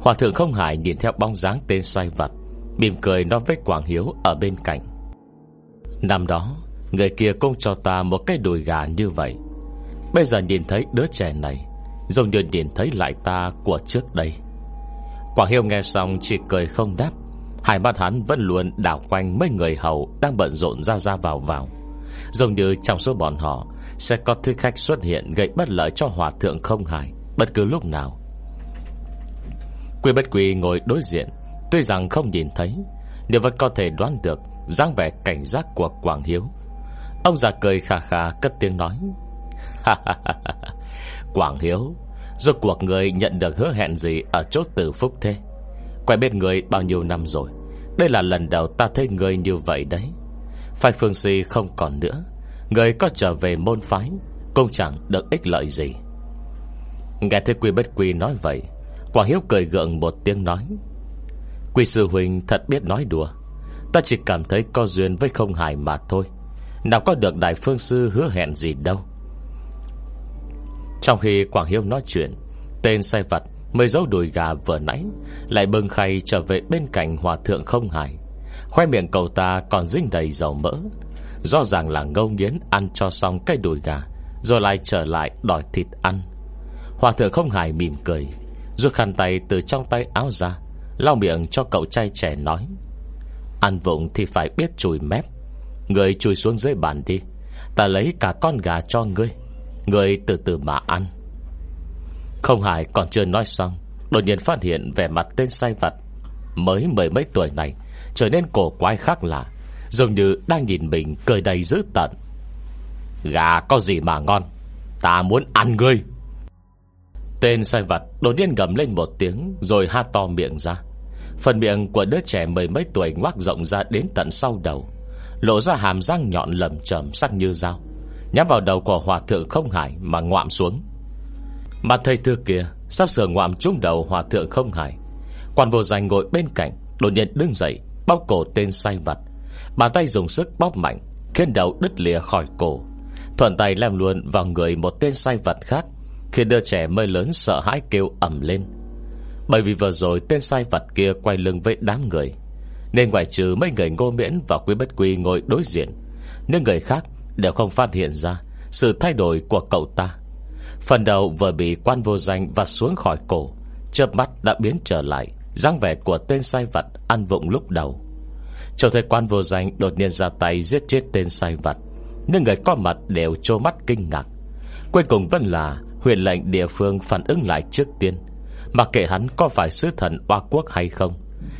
Hòa thượng không hải nhìn theo bóng dáng tên sai vặt Mỉm cười nói với Quảng Hiếu ở bên cạnh. Năm đó, Người kia cũng cho ta một cái đùi gà như vậy. Bây giờ nhìn thấy đứa trẻ này Giống như nhìn thấy lại ta của trước đây. Quảng Hiếu nghe xong chỉ cười không đáp. Hai mắt hắn vẫn luôn đảo quanh mấy người hầu Đang bận rộn ra ra vào vào. Giống như trong số bọn họ Sẽ có thư khách xuất hiện Gây bất lợi cho hòa thượng không hài, Bất cứ lúc nào. Quy bất quy ngồi đối diện, Tuy rằng không nhìn thấy, Nhưng vẫn có thể đoán được dáng vẻ cảnh giác của Quảng Hiếu. Ông già cười khà khà cất tiếng nói Quảng Hiếu. Rốt cuộc người nhận được hứa hẹn gì Ở chỗ tử phúc thế? Quay biết người bao nhiêu năm rồi? Đây là lần đầu ta thấy người như vậy đấy. Phái phương si không còn nữa. Người có trở về môn phái, Cũng chẳng được ích lợi gì. Nghe thấy quy bất quy nói vậy, Quảng Hiếu cười gượng một tiếng nói, Quy sư huynh thật biết nói đùa. Ta chỉ cảm thấy có duyên với không hài mà thôi. Nào có được đại phương sư hứa hẹn gì đâu. Trong khi Quảng Hiếu nói chuyện, Tên sai vật Mới giấu đùi gà vừa nãy, Lại bưng khay trở về bên cạnh hòa thượng không hài Khoe miệng cậu ta còn dính đầy dầu mỡ. Rõ ràng là ngâu nghiến ăn cho xong cây đùi gà, Rồi lại trở lại đòi thịt ăn. Hòa thượng không hài mỉm cười, Rút khăn tay từ trong tay áo ra, Lau miệng cho cậu trai trẻ nói, Ăn vụng thì phải biết chùi mép. Người chùi xuống dưới bàn đi, Ta lấy cả con gà cho ngươi. Người từ từ mà ăn. Không Hải còn chưa nói xong, Đột nhiên phát hiện vẻ mặt tên sai vặt Mới mười mấy tuổi này Trở nên cổ quái khác lạ, Dường như đang nhìn mình cười đầy dữ tận Gà có gì mà ngon? Ta muốn ăn ngươi. Tên sai vặt đột nhiên gầm lên một tiếng Rồi ha to miệng ra. Phần miệng của đứa trẻ mười mấy tuổi ngoác rộng ra đến tận sau đầu, Lộ ra hàm răng nhọn lầm trầm sắc như dao. Nhắm vào đầu của hòa thượng không hải Mà ngoạm xuống. Mặt thầy thư kia, Sắp sửa ngoạm trúng đầu hòa thượng không hải Quan vô danh ngồi bên cạnh, Đột nhiên đứng dậy, Bóc cổ tên say vặt Bàn tay dùng sức bóp mạnh, Khiến đầu đứt lìa khỏi cổ. Thuận tay làm luôn vào người một tên say vật khác, khiến đứa trẻ mới lớn sợ hãi kêu ẩm lên. Bởi vì vừa rồi tên sai vật kia quay lưng với đám người, Nên ngoại trừ mấy người ngô miễn và quý bất quy ngồi đối diện. Những người khác Đều không phát hiện ra Sự thay đổi của cậu ta. Phần đầu vừa bị quan vô danh vặt xuống khỏi cổ, Chớp mắt đã biến trở lại dáng vẻ của tên sai vật Ăn vụng lúc đầu. Trông thấy quan vô danh đột nhiên ra tay Giết chết tên sai vật, Nhưng người có mặt đều trô mắt kinh ngạc. Cuối cùng vẫn là huyện lệnh địa phương phản ứng lại trước tiên, Mặc kệ hắn có phải sứ thần oa quốc hay không,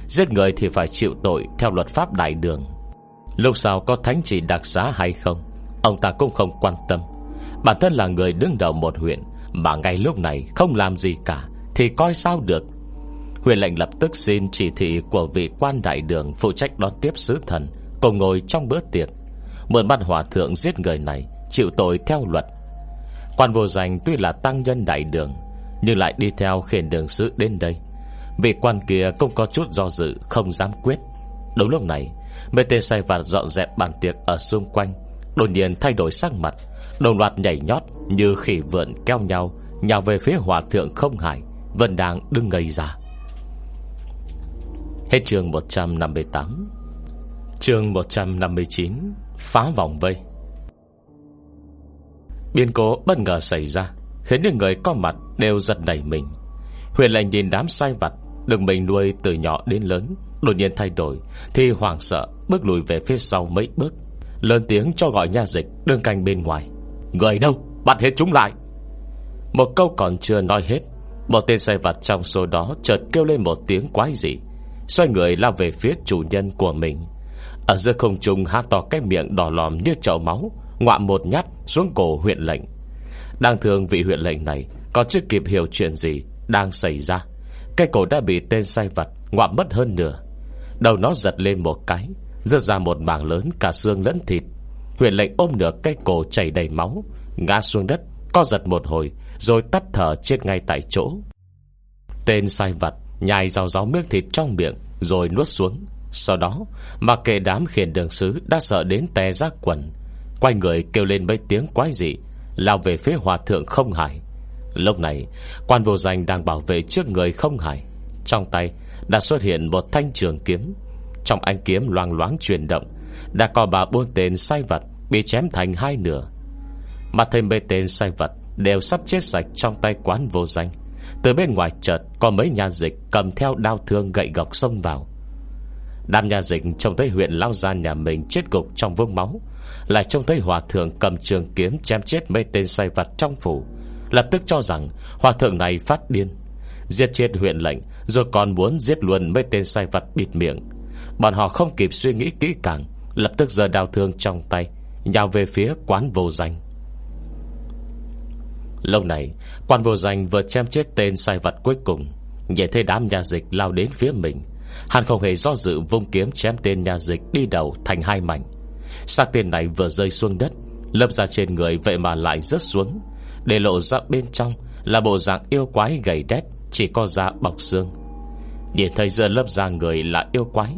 Giết người thì phải chịu tội Theo luật pháp đại đường. Lúc sau có thánh chỉ đặc giá hay không? Ông ta cũng không quan tâm. Bản thân là người đứng đầu một huyện, Mà ngay lúc này không làm gì cả, Thì coi sao được. Huyện lệnh lập tức xin chỉ thị của vị quan đại đường Phụ trách đón tiếp sứ thần, Cùng ngồi trong bữa tiệc. Mượn bắt hòa thượng giết người này, Chịu tội theo luật. Quan vô danh tuy là tăng nhân đại đường, Nhưng lại đi theo khiển đường sứ đến đây. Vị quan kia cũng có chút do dự, Không dám quyết. Đúng lúc này, Mê tê say vạt dọn dẹp bàn tiệc ở xung quanh. Đột nhiên thay đổi sắc mặt, Đồng loạt nhảy nhót như khỉ vượn keo nhau, Nhào về phía hòa thượng không hải, Vẫn đang đứng ngây ra. Hết chương 158 Chương 159 Phá vòng vây. Biến cố bất ngờ xảy ra, Khiến những người có mặt đều giật đẩy mình. Huyền lệnh nhìn đám sai vặt, Được mình nuôi từ nhỏ đến lớn, Đột nhiên thay đổi, Thì hoảng sợ bước lùi về phía sau mấy bước. Lớn tiếng cho gọi nha dịch Đương canh bên ngoài. Người đâu? Bắt hết chúng lại. Một câu còn chưa nói hết, Một tên sai vặt trong số đó chợt kêu lên một tiếng quái dị, Xoay người lao về phía chủ nhân của mình. Ở giữa không trung há to cái miệng đỏ lòm như chậu máu, Ngoạm một nhát xuống cổ huyện lệnh. Đang thường vị huyện lệnh này Còn chưa kịp hiểu chuyện gì Đang xảy ra. Cái cổ đã bị tên sai vật Ngoạm mất hơn nửa. Đầu nó giật lên một cái Rớt ra một mảng lớn cả xương lẫn thịt. Huyền lệnh ôm nửa cây cổ chảy đầy máu, Ngã xuống đất, Co giật một hồi, Rồi tắt thở chết ngay tại chỗ. Tên sai vật Nhai rau ráo miếng thịt trong miệng, Rồi nuốt xuống. Sau đó, Mặc kệ đám khiển đường sứ Đã sợ đến té ra quần, Quay người kêu lên mấy tiếng quái dị, Lao về phía hòa thượng không hải Lúc này, Quan vô danh đang bảo vệ trước người không hải Trong tay đã xuất hiện một thanh trường kiếm trong anh kiếm loang loáng chuyển động, Đã có bà buôn tên sai vật Bị chém thành hai nửa. Mặt thêm bê tên sai vật Đều sắp chết sạch trong tay quán vô danh. Từ bên ngoài chợt Có mấy nhà dịch cầm theo đao thương gậy gọc xông vào. Đám nhà dịch trông thấy huyện lao ra nhà mình chết gục trong vương máu, Lại trông thấy hòa thượng cầm trường kiếm chém chết mấy tên sai vật trong phủ. Lập tức cho rằng hòa thượng này phát điên, Giết chết huyện lệnh, Rồi còn muốn giết luôn mấy tên sai vật bịt miệng. Bọn họ không kịp suy nghĩ kỹ càng, Lập tức giơ đào thương trong tay, Nhào về phía quán vô danh. Lâu này, Quan vô danh vừa chém chết tên sai vật cuối cùng, Nhìn thấy đám nhà dịch lao đến phía mình. Hắn không hề do dự vung kiếm chém tên nhà dịch đi đầu thành hai mảnh. Xác tên này vừa rơi xuống đất lấp ra trên người vậy mà lại rớt xuống, Để lộ ra bên trong Là bộ dạng yêu quái gầy đét, Chỉ có da bọc xương. Nhìn thấy giờ lớp da người là yêu quái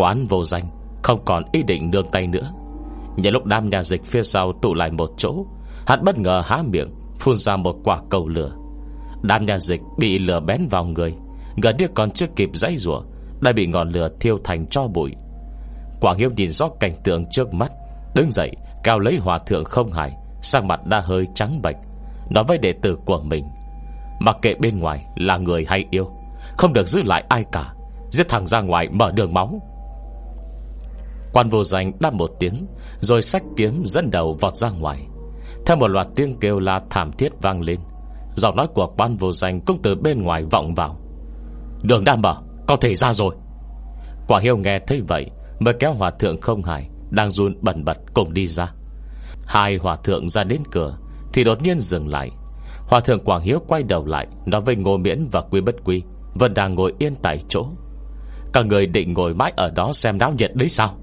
Quán vô danh, Không còn ý định nương tay nữa. Nhờ lúc đám nhà dịch phía sau tụ lại một chỗ, Hắn bất ngờ há miệng, Phun ra một quả cầu lửa. Đám nhà dịch bị lửa bén vào người, Gần như còn chưa kịp dãy rủa, Đã bị ngọn lửa thiêu thành cho bụi. Quảng Hiếu nhìn rõ cảnh tượng trước mắt, Đứng dậy, cao lấy hòa thượng không hải Sang mặt đã hơi trắng bệch, Nói với đệ tử của mình, Mặc kệ bên ngoài là người hay yêu, Không được giữ lại ai cả, Giết thẳng ra ngoài mở đường máu. Quan vô danh đáp một tiếng, Rồi sách kiếm dẫn đầu vọt ra ngoài. Theo một loạt tiếng kêu la thảm thiết vang lên, Giọng nói của quan vô danh Cũng từ bên ngoài vọng vào. Đường đã mở Có thể ra rồi. Quả hiếu nghe thấy vậy, Mới kéo hòa thượng không hải Đang run bẩn bật cùng đi ra. Hai hòa thượng ra đến cửa, Thì đột nhiên dừng lại. Hòa thượng Quảng Hiếu quay đầu lại, Nói với Ngô Miễn và Quy Bất Quy, Vẫn đang ngồi yên tại chỗ. Cả người định ngồi mãi ở đó xem náo nhiệt đấy sao?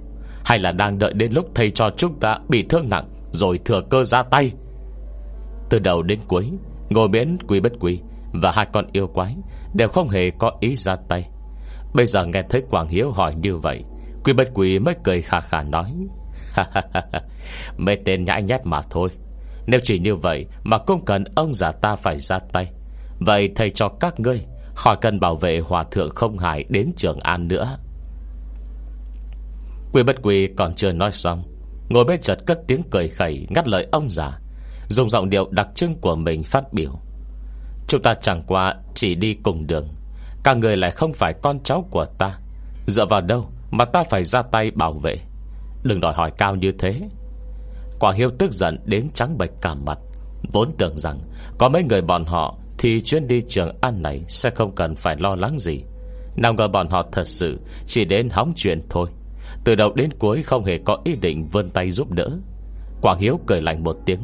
Hay là đang đợi đến lúc thầy cho chúng ta bị thương nặng Rồi thừa cơ ra tay? Từ đầu đến cuối ngồi Miễn, quý Bất quý Và hai con yêu quái Đều không hề có ý ra tay. Bây giờ nghe thấy Quảng Hiếu hỏi như vậy Quý bất quý mới cười khà khà nói Mấy tên nhãi nhép mà thôi. Nếu chỉ như vậy Mà cũng cần ông già ta phải ra tay. Vậy thầy cho các ngươi Khỏi cần bảo vệ hòa thượng không hại Đến trường an nữa. Quy bất quỷ còn chưa nói xong, Ngồi bên chợt cất tiếng cười khẩy, Ngắt lời ông già, Dùng giọng điệu đặc trưng của mình phát biểu. Chúng ta chẳng qua chỉ đi cùng đường, Cả người lại không phải con cháu của ta. Dựa vào đâu Mà ta phải ra tay bảo vệ? Đừng đòi hỏi cao như thế. Quả Hiếu tức giận đến trắng bệch cả mặt, Vốn tưởng rằng Có mấy người bọn họ Thì chuyến đi Trường An này Sẽ không cần phải lo lắng gì. Nào ngờ bọn họ thật sự Chỉ đến hóng chuyện thôi. Từ đầu đến cuối không hề có ý định vươn tay giúp đỡ. Quảng Hiếu cười lạnh một tiếng,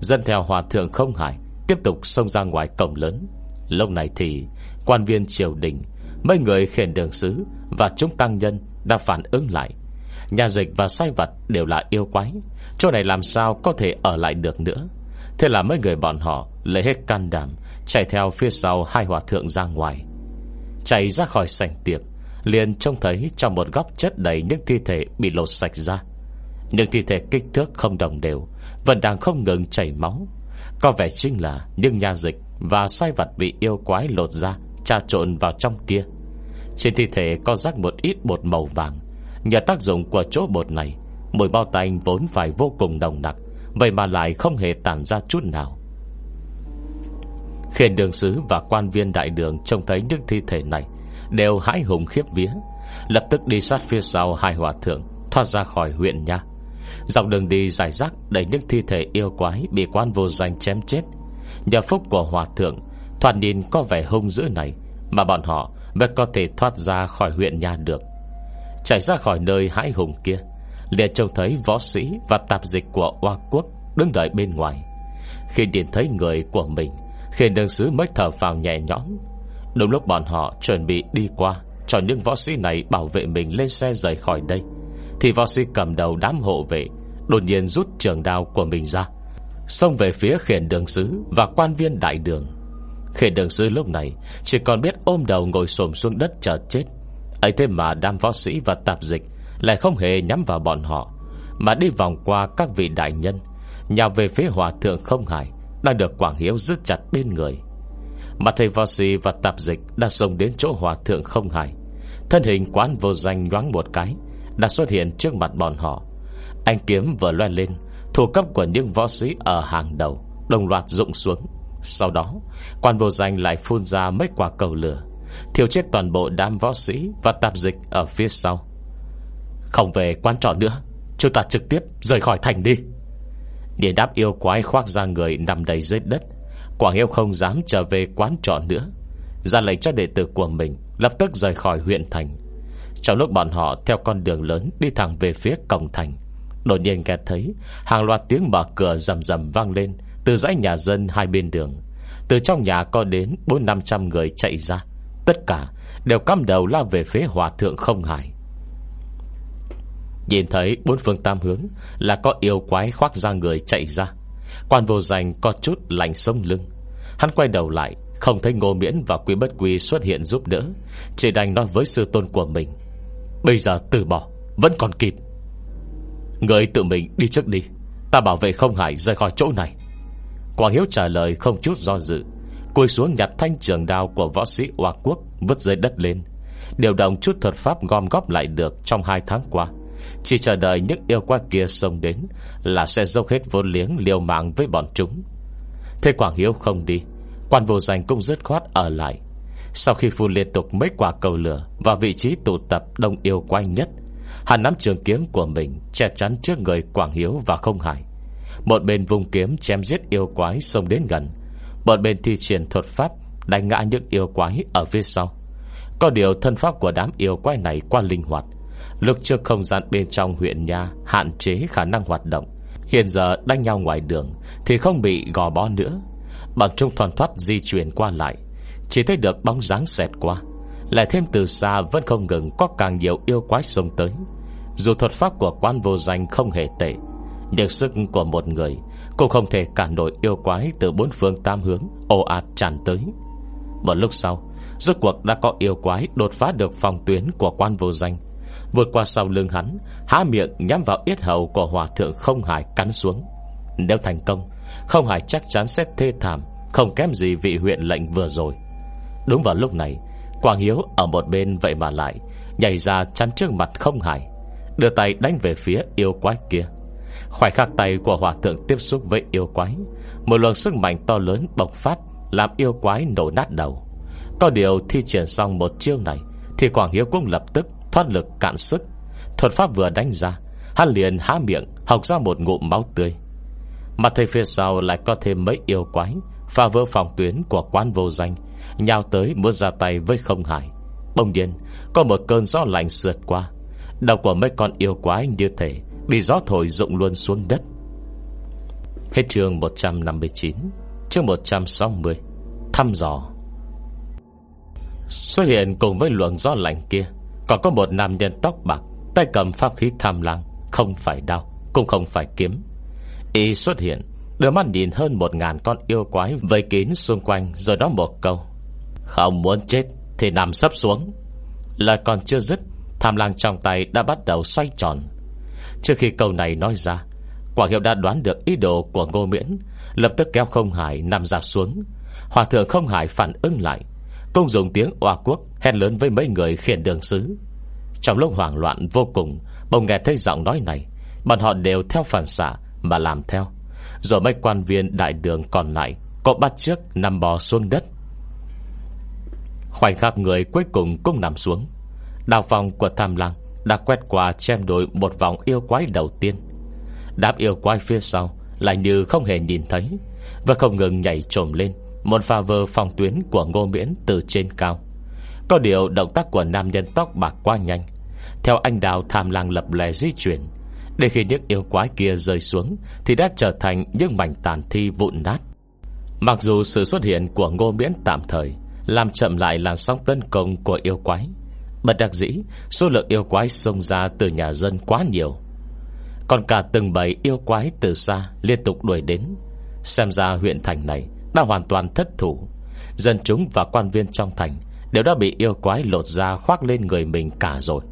Dân theo hòa thượng không hải Tiếp tục xông ra ngoài cổng lớn. Lúc này thì, Quan viên triều đình, Mấy người khiển đường sứ Và chúng tăng nhân đã phản ứng lại. Nhà dịch và sai vật đều là yêu quái, Chỗ này làm sao có thể ở lại được nữa? Thế là mấy người bọn họ Lấy hết can đảm, Chạy theo phía sau hai hòa thượng ra ngoài. Chạy ra khỏi sảnh tiệc Liền trông thấy trong một góc chất đầy những thi thể bị lột sạch ra. Những thi thể kích thước không đồng đều, Vẫn đang không ngừng chảy máu. Có vẻ chính là những nhà dịch Và sai vật bị yêu quái lột ra Trà trộn vào trong kia. Trên thi thể có rắc một ít bột màu vàng. Nhờ tác dụng của chỗ bột này, Mùi bao tanh vốn phải vô cùng nồng nặc, Vậy mà lại không hề tản ra chút nào. Khiến đường sứ và quan viên đại đường Trông thấy những thi thể này Đều hãi hùng khiếp vía. Lập tức đi sát phía sau hai hòa thượng, Thoát ra khỏi huyện nha. Dọc đường đi dài rác, Đầy những thi thể yêu quái Bị quan vô danh chém chết. Nhờ phúc của hòa thượng, Thoạt nhìn có vẻ hung dữ này, Mà bọn họ mới có thể thoát ra khỏi huyện nha được. Chạy ra khỏi nơi hãi hùng kia, liền trông thấy võ sĩ Và tạp dịch của Hoa Quốc Đứng đợi bên ngoài. Khi nhìn thấy người của mình Khiển đương sứ mới thở vào nhẹ nhõm Đúng lúc bọn họ chuẩn bị đi qua, Cho những võ sĩ này bảo vệ mình lên xe rời khỏi đây, Thì võ sĩ cầm đầu đám hộ vệ Đột nhiên rút trường đao của mình ra, Xông về phía khiển đường sứ Và quan viên đại đường. Khiển đường sứ lúc này Chỉ còn biết ôm đầu ngồi xổm xuống đất chờ chết. Ấy thế mà đám võ sĩ và tạp dịch Lại không hề nhắm vào bọn họ, Mà đi vòng qua các vị đại nhân, Nhào về phía hòa thượng không hải Đang được Quảng Hiếu giữ chặt bên người. Mà thầy võ sĩ và tạp dịch Đã xông đến chỗ hòa thượng không hài, Thân hình quán vô danh nhoáng một cái Đã xuất hiện trước mặt bọn họ. Anh kiếm vừa loe lên Thủ cấp của những võ sĩ ở hàng đầu Đồng loạt rụng xuống. Sau đó Quan vô danh lại phun ra mấy quả cầu lửa Thiêu chết toàn bộ đám võ sĩ Và tạp dịch ở phía sau. Không về quan trọ nữa Chúng ta trực tiếp rời khỏi thành đi. Điện đáp yêu quái khoác ra người Nằm đầy dưới đất Quảng yêu không dám trở về quán trọ nữa. Ra lệnh cho đệ tử của mình Lập tức rời khỏi huyện thành. Trong lúc bọn họ theo con đường lớn Đi thẳng về phía cổng thành, Đột nhiên nghe thấy Hàng loạt tiếng mở cửa rầm rầm vang lên Từ dãy nhà dân hai bên đường. Từ trong nhà có đến 4-500 người chạy ra, Tất cả đều căm đầu lao về phía hòa thượng không hải. Nhìn thấy bốn phương tam hướng Là có yêu quái khoác ra người chạy ra. Quan vô danh có chút lạnh sông lưng. Hắn quay đầu lại, Không thấy ngô miễn và quý bất quý xuất hiện giúp đỡ, Chỉ đành nói với sư tôn của mình, Bây giờ từ bỏ, Vẫn còn kịp. Người tự mình đi trước đi, Ta bảo vệ không hải rời khỏi chỗ này. Quảng Hiếu trả lời không chút do dự Cùi xuống nhặt thanh trường đao của võ sĩ Hoa Quốc Vứt dưới đất lên. Điều động chút thuật pháp gom góp lại được Trong hai tháng qua. Chỉ chờ đợi những yêu quái kia xông đến Là sẽ dốc hết vô liếng liều mạng với bọn chúng. Thế Quảng Hiếu không đi, Quan vô danh cũng dứt khoát ở lại. Sau khi phun liên tục mấy quả cầu lửa Vào vị trí tụ tập đông yêu quay nhất Hắn nắm trường kiếm của mình Che chắn trước người Quảng Hiếu và không hải Một bên vùng kiếm chém giết yêu quái xông đến gần, một bên thi triển thuật pháp Đánh ngã những yêu quái ở phía sau. Có điều thân pháp của đám yêu quái này Qua linh hoạt Lúc trước không gian bên trong huyện nha Hạn chế khả năng hoạt động. Hiện giờ đánh nhau ngoài đường Thì không bị gò bó nữa. Bằng trung thoàn thoát di chuyển qua lại. Chỉ thấy được bóng dáng xẹt qua. Lại thêm từ xa vẫn không ngừng Có càng nhiều yêu quái xông tới. Dù thuật pháp của quan vô danh không hề tệ, Nhưng sức của một người cũng không thể cản nổi yêu quái Từ bốn phương tam hướng ồ ạt tràn tới. Một lúc sau, Rốt cuộc đã có yêu quái đột phá được phòng tuyến Của quan vô danh. Vượt qua sau lưng hắn, Há miệng nhắm vào yết hầu của hòa thượng không hải cắn xuống. Nếu thành công, Không hải chắc chắn sẽ thê thảm, Không kém gì vị huyện lệnh vừa rồi. Đúng vào lúc này, Quang Hiếu ở một bên vậy mà lại, Nhảy ra chắn trước mặt không hải Đưa tay đánh về phía yêu quái kia. Khoảnh khắc tay của hòa thượng tiếp xúc với yêu quái, Một luồng sức mạnh to lớn bộc phát, Làm yêu quái nổ nát đầu. Có điều thi triển xong một chiêu này, Thì Quảng Hiếu cũng lập tức thoát lực cạn sức. Thuật pháp vừa đánh ra, Hắn liền há miệng, Học ra một ngụm máu tươi. Mà thầy phía sau lại có thêm mấy yêu quái, Phá vỡ phòng tuyến của quán vô danh, Nhào tới muốn ra tay với không hải Bông nhiên, Có một cơn gió lạnh sượt qua. Đầu của mấy con yêu quái như thể Bị gió thổi rụng luôn xuống đất. Hết chương 159 Chương 160 Thăm dò. Xuất hiện cùng với luồng gió lạnh kia còn có một nam nhân tóc bạc, Tay cầm pháp khí tham lang Không phải đau, Cũng không phải kiếm. Y xuất hiện, Đưa mắt nhìn hơn một ngàn con yêu quái Vây kín xung quanh, Rồi đó một câu. Không muốn chết Thì nằm sấp xuống. Lời còn chưa dứt, Tham lang trong tay đã bắt đầu xoay tròn. Trước khi câu này nói ra, quả Hiệu đã đoán được ý đồ của Ngô Miễn, Lập tức kéo không hải nằm ra xuống. Hòa thượng không hải phản ứng lại Công dùng tiếng oa quốc, Hét lớn với mấy người khiển đường sứ Trong lúc hoảng loạn vô cùng, Bỗng nghe thấy giọng nói này. Bọn họ đều theo phản xạ mà làm theo. Rồi mấy quan viên đại đường còn lại, Có bắt trước nằm bò xuống đất. Khoảnh khắc người cuối cùng cũng nằm xuống. Đào phòng của tham lăng Đã quét qua chém đổi một vòng yêu quái đầu tiên. Đám yêu quái phía sau Lại như không hề nhìn thấy Và không ngừng nhảy trồm lên. Một pha vờ phòng tuyến của ngô miễn từ trên cao. Có điều động tác của nam nhân tóc bạc quá nhanh. Theo anh đào tham lang lập lè di chuyển, Để khi những yêu quái kia rơi xuống Thì đã trở thành những mảnh tàn thi vụn nát. Mặc dù sự xuất hiện của ngô miễn tạm thời Làm chậm lại làn sóng tấn công của yêu quái, Bất đặc dĩ, Số lượng yêu quái xông ra từ nhà dân quá nhiều. Còn cả từng bầy yêu quái từ xa Liên tục đuổi đến. Xem ra huyện thành này đã hoàn toàn thất thủ. Dân chúng và quan viên trong thành Đều đã bị yêu quái lột ra khoác lên người mình cả rồi.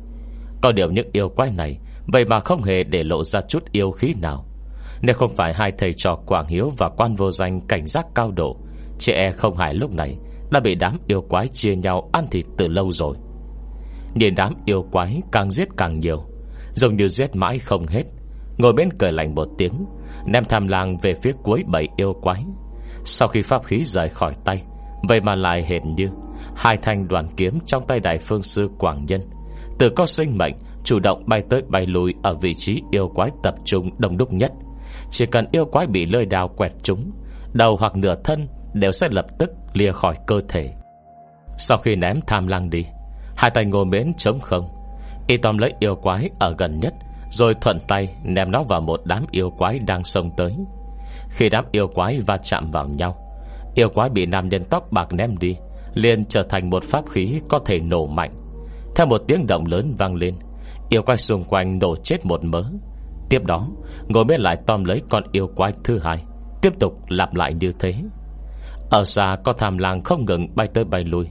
Có điều những yêu quái này, Vậy mà không hề để lộ ra chút yêu khí nào. Nếu không phải hai thầy trò Quảng Hiếu Và quan vô danh cảnh giác cao độ, Chị e không hại lúc này Đã bị đám yêu quái chia nhau ăn thịt từ lâu rồi. Nhìn đám yêu quái càng giết càng nhiều, Giống như giết mãi không hết, Ngồi bên cười lạnh một tiếng Ném tham lang về phía cuối bảy yêu quái. Sau khi pháp khí rời khỏi tay, Vậy mà lại hệt như Hai thanh đoàn kiếm trong tay đại phương sư Quảng Nhân. Từ có sinh mệnh, Chủ động bay tới bay lùi Ở vị trí yêu quái tập trung đông đúc nhất. Chỉ cần yêu quái bị lơi đào quẹt chúng Đầu hoặc nửa thân Đều sẽ lập tức lìa khỏi cơ thể. Sau khi ném tham lang đi, Hai tay ngô mến chống không. Y tóm lấy yêu quái ở gần nhất, Rồi thuận tay ném nó vào một đám yêu quái đang xông tới. Khi đám yêu quái va chạm vào nhau. Yêu quái bị nam nhân tóc bạc ném đi, liền trở thành một pháp khí có thể nổ mạnh. Theo một tiếng động lớn vang lên, Yêu quái xung quanh nổ chết một mớ. Tiếp đó, Ngồi bên lại tóm lấy con yêu quái thứ hai, Tiếp tục lặp lại như thế. Ở xa có tham lang không ngừng bay tới bay lui.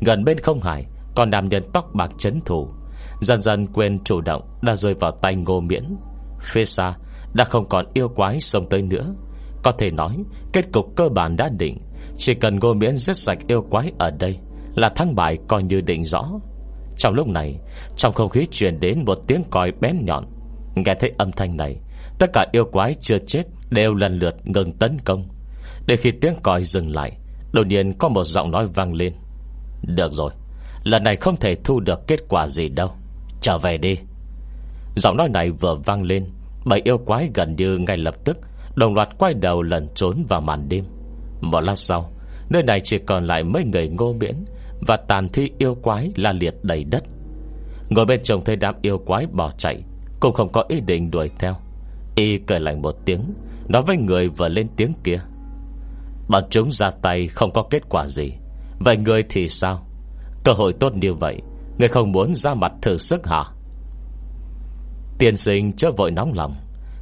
Gần bên không hải còn nam nhân tóc bạc chấn thủ. Dần dần quên chủ động, Đã rơi vào tay ngô miễn. Phía xa, đã không còn yêu quái xông tới nữa. Có thể nói, Kết cục cơ bản đã định. Chỉ cần ngô miễn giết sạch yêu quái ở đây, Là thắng bại coi như định rõ. Trong lúc này, Trong không khí truyền đến một tiếng còi bén nhọn. Nghe thấy âm thanh này, Tất cả yêu quái chưa chết Đều lần lượt ngừng tấn công. Để khi tiếng còi dừng lại, Đột nhiên có một giọng nói vang lên. Được rồi, Lần này không thể thu được kết quả gì đâu. Trở về đi. Giọng nói này vừa vang lên, Bảy yêu quái gần như ngay lập tức Đồng loạt quay đầu lẩn trốn vào màn đêm. Một lát sau, Nơi này chỉ còn lại mấy người ngô miễn Và tàn thi yêu quái la liệt đầy đất. Ngồi bên chồng thấy đám yêu quái bỏ chạy, Cũng không có ý định đuổi theo. Y cười lạnh một tiếng, Nói với người vừa lên tiếng kia. Bọn chúng ra tay không có kết quả gì, Vậy người thì sao? Cơ hội tốt như vậy, Người không muốn ra mặt thử sức hả? Tiên sinh chớ vội nóng lòng,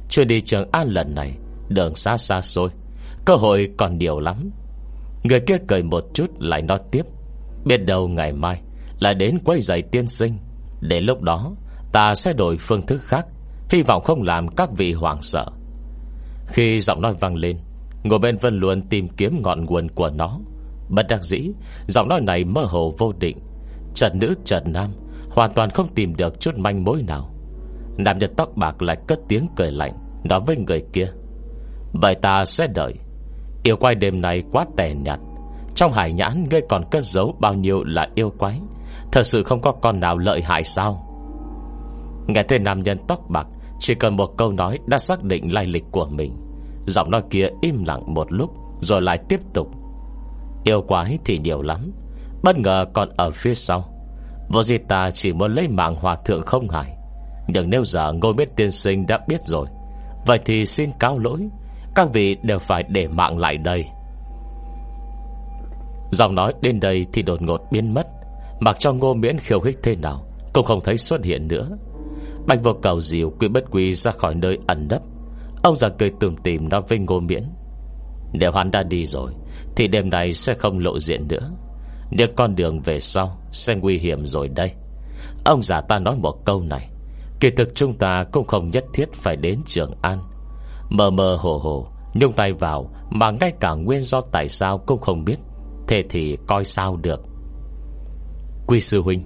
Chưa đi trường an lần này Đường xa xa xôi. Cơ hội còn nhiều lắm. Người kia cười một chút lại nói tiếp. Biết đâu ngày mai Lại đến quay giày tiên sinh. Để lúc đó, Ta sẽ đổi phương thức khác. Hy vọng không làm các vị hoảng sợ. Khi giọng nói vang lên, Ngồi bên Vân luôn tìm kiếm ngọn nguồn của nó. Bất đắc dĩ, Giọng nói này mơ hồ vô định. Trần nữ, Trần Nam, Hoàn toàn không tìm được chút manh mối nào. Nam nhân tóc bạc lại cất tiếng cười lạnh, Nói với người kia. Vậy ta sẽ đợi. Yêu quái đêm nay quá tẻ nhạt. Trong hải nhãn ngươi còn cất giấu bao nhiêu là yêu quái? Thật sự không có con nào lợi hại sao? Nghe tên nam nhân tóc bạc, Chỉ cần một câu nói đã xác định lai lịch của mình. Giọng nói kia im lặng một lúc, Rồi lại tiếp tục. Yêu quái thì nhiều lắm, Bất ngờ còn ở phía sau. Vô gì ta chỉ muốn lấy mạng hòa thượng không hải Nhưng nếu giờ ngôi biết tiên sinh đã biết rồi, Vậy thì xin cáo lỗi. Các vị đều phải để mạng lại đây. Giọng nói đến đây thì đột ngột biến mất. Mặc cho ngô miễn khiêu khích thế nào, Cũng không thấy xuất hiện nữa. Bạch vô cầu diều quy bất quy ra khỏi nơi ẩn nấp. Ông già cười tưởng tìm nói với ngô miễn, Nếu hắn đã đi rồi, Thì đêm nay sẽ không lộ diện nữa. Nếu con đường về sau Sẽ nguy hiểm rồi đây. Ông già ta nói một câu này. Kỳ thực chúng ta cũng không nhất thiết phải đến Trường An. Mờ mờ hồ hồ, Nhung tay vào, Mà ngay cả nguyên do tại sao cũng không biết. Thế thì coi sao được. Quy sư huynh,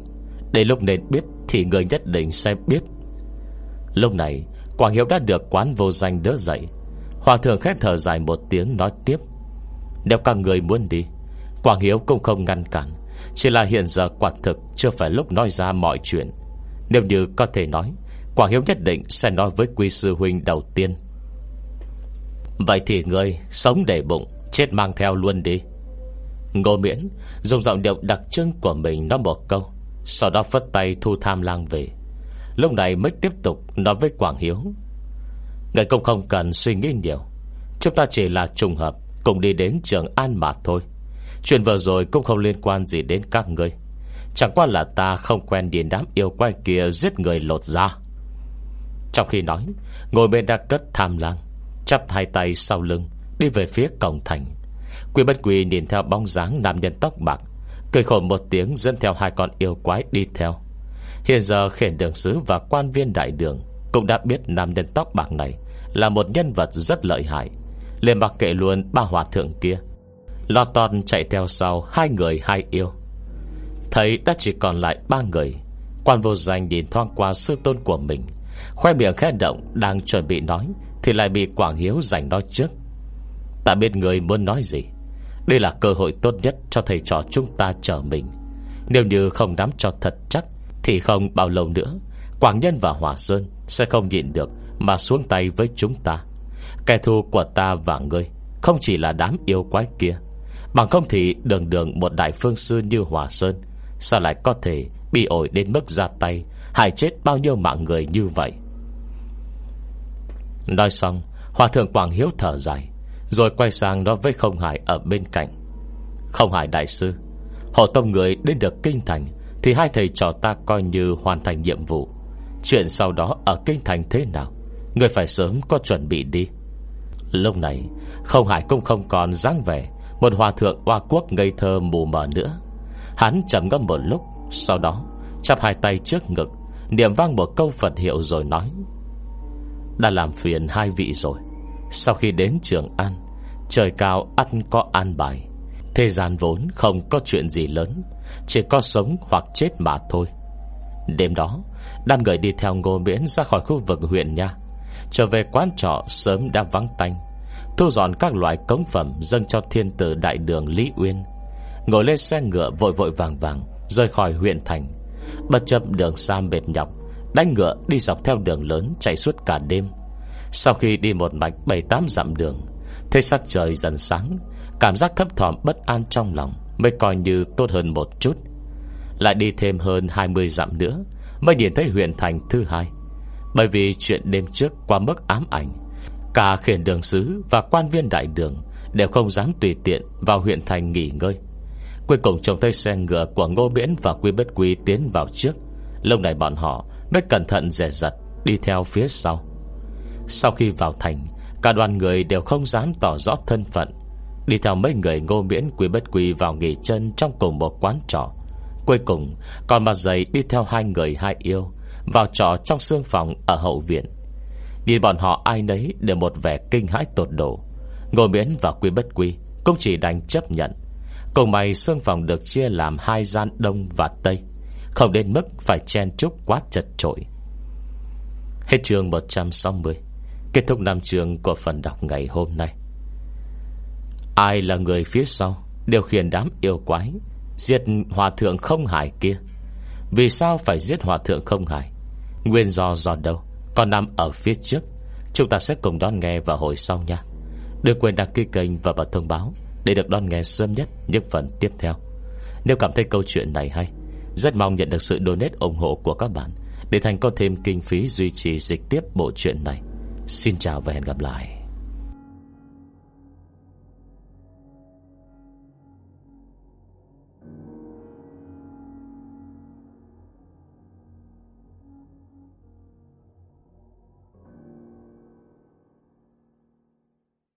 Để lúc nên biết Thì người nhất định sẽ biết. Lúc này Quảng Hiếu đã được quán vô danh đỡ dậy. Hòa thượng khét thở dài một tiếng nói tiếp. Nếu các người muốn đi Quảng Hiếu cũng không ngăn cản. Chỉ là hiện giờ quả thực Chưa phải lúc nói ra mọi chuyện. Nếu như có thể nói Quảng Hiếu nhất định sẽ nói với quý sư huynh đầu tiên. Vậy thì ngươi Sống để bụng, Chết mang theo luôn đi. Ngô miễn, Dùng giọng điệu đặc trưng của mình nói một câu, Sau đó phất tay thu tham lang về. Lúc này mới tiếp tục nói với Quảng Hiếu. Người cũng không cần suy nghĩ nhiều, Chúng ta chỉ là trùng hợp, Cùng đi đến trường An mà thôi. Chuyện vừa rồi cũng không liên quan gì đến các người Chẳng qua là ta không quen điền đám yêu quái kia Giết người lột ra Trong khi nói Ngồi bên đã cất tham lang. Chắp hai tay sau lưng, Đi về phía cổng thành. Quy bất quy nhìn theo bóng dáng nam nhân tóc bạc, Cười khổ một tiếng dẫn theo hai con yêu quái đi theo. Hiện giờ khiển đường sứ và quan viên đại đường Cũng đã biết nam nhân tóc bạc này Là một nhân vật rất lợi hại. Liền mặc kệ luôn ba hòa thượng kia. Lo toàn chạy theo sau Hai người hai yêu. Thấy đã chỉ còn lại ba người, Quan vô danh nhìn thoáng qua sư tôn của mình, Khoe miệng khẽ động, Đang chuẩn bị nói thì lại bị Quảng Hiếu giành nói trước. Ta biết người muốn nói gì. Đây là cơ hội tốt nhất cho thầy trò chúng ta chờ mình. Nếu như không nắm cho thật chắc, Thì không bao lâu nữa, Quảng Nhân và Hòa Sơn Sẽ không nhịn được Mà xuống tay với chúng ta. Kẻ thù của ta và ngươi Không chỉ là đám yêu quái kia, Bằng không thì đường đường một đại phương sư như Hòa Sơn, Sao lại có thể Bị ổi đến mức ra tay, Hại chết bao nhiêu mạng người như vậy? Nói xong, Hòa thượng Quảng Hiếu thở dài, Rồi quay sang nói với Không Hải ở bên cạnh. Không Hải đại sư Hộ tông người đến được kinh thành Thì hai thầy trò ta coi như hoàn thành nhiệm vụ. Chuyện sau đó ở kinh thành thế nào? Người phải sớm có chuẩn bị đi. Lúc này, Không Hải cũng không còn dáng vẻ Một hòa thượng hoa quốc ngây thơ mù mờ nữa. Hắn chậm ngâm một lúc, Sau đó chắp hai tay trước ngực, Niệm vang một câu Phật hiệu rồi nói đã làm phiền hai vị rồi. Sau khi đến Trường An, Trời cao ăn có an bài. Thế gian vốn không có chuyện gì lớn, Chỉ có sống hoặc chết mà thôi. Đêm đó, Đám người đi theo ngô miễn ra khỏi khu vực huyện nha. Trở về quán trọ sớm đã vắng tanh, Thu dọn các loại cống phẩm Dâng cho thiên tử đại đường Lý Uyên. Ngồi lên xe ngựa vội vội vàng vàng Rời khỏi huyện thành, Bất chấp đường xa mệt nhọc Đánh ngựa đi dọc theo đường lớn Chạy suốt cả đêm. Sau khi đi một mạch 7-8 dặm đường Thế sắc trời dần sáng, Cảm giác thấp thỏm bất an trong lòng Mới coi như tốt hơn một chút. Lại đi thêm hơn 20 dặm nữa Mới nhìn thấy huyện thành thứ hai. Bởi vì chuyện đêm trước quá mức ám ảnh, Cả khiển đường sứ Và quan viên đại đường Đều không dám tùy tiện vào huyện thành nghỉ ngơi. Cuối cùng trông thấy xe ngựa của Ngô Biễn Và Quy Bất Quy tiến vào trước. Lúc này bọn họ mới cẩn thận rẻ rặt Đi theo phía sau. Sau khi vào thành, Cả đoàn người đều không dám tỏ rõ thân phận. Đi theo mấy người Ngô Miễn quý Bất quý vào nghỉ chân Trong cùng một quán trọ. Cuối cùng, còn mặt giày đi theo hai người hai yêu, Vào trọ trong xương phòng Ở hậu viện. Nhìn bọn họ ai nấy đều một vẻ kinh hãi tột độ. Ngô Miễn và quý Bất quý Cũng chỉ đành chấp nhận. Cùng mày xương phòng được chia làm hai gian đông và tây. Không đến mức phải chen chúc quá chật trội Hết chương 160 Kết thúc năm trường của phần đọc ngày hôm nay. Ai là người phía sau Điều khiển đám yêu quái Giết hòa thượng không hải kia. Vì sao phải giết hòa thượng không hải Nguyên do do đâu? Còn nằm ở phía trước. Chúng ta sẽ cùng đón nghe vào hồi sau nha. Đừng quên đăng ký kênh và bật thông báo Để được đón nghe sớm nhất những phần tiếp theo. Nếu cảm thấy câu chuyện này hay rất mong nhận được sự donate ủng hộ của các bạn Để Thành có thêm kinh phí duy trì dịch tiếp bộ truyện này. Xin chào và hẹn gặp lại.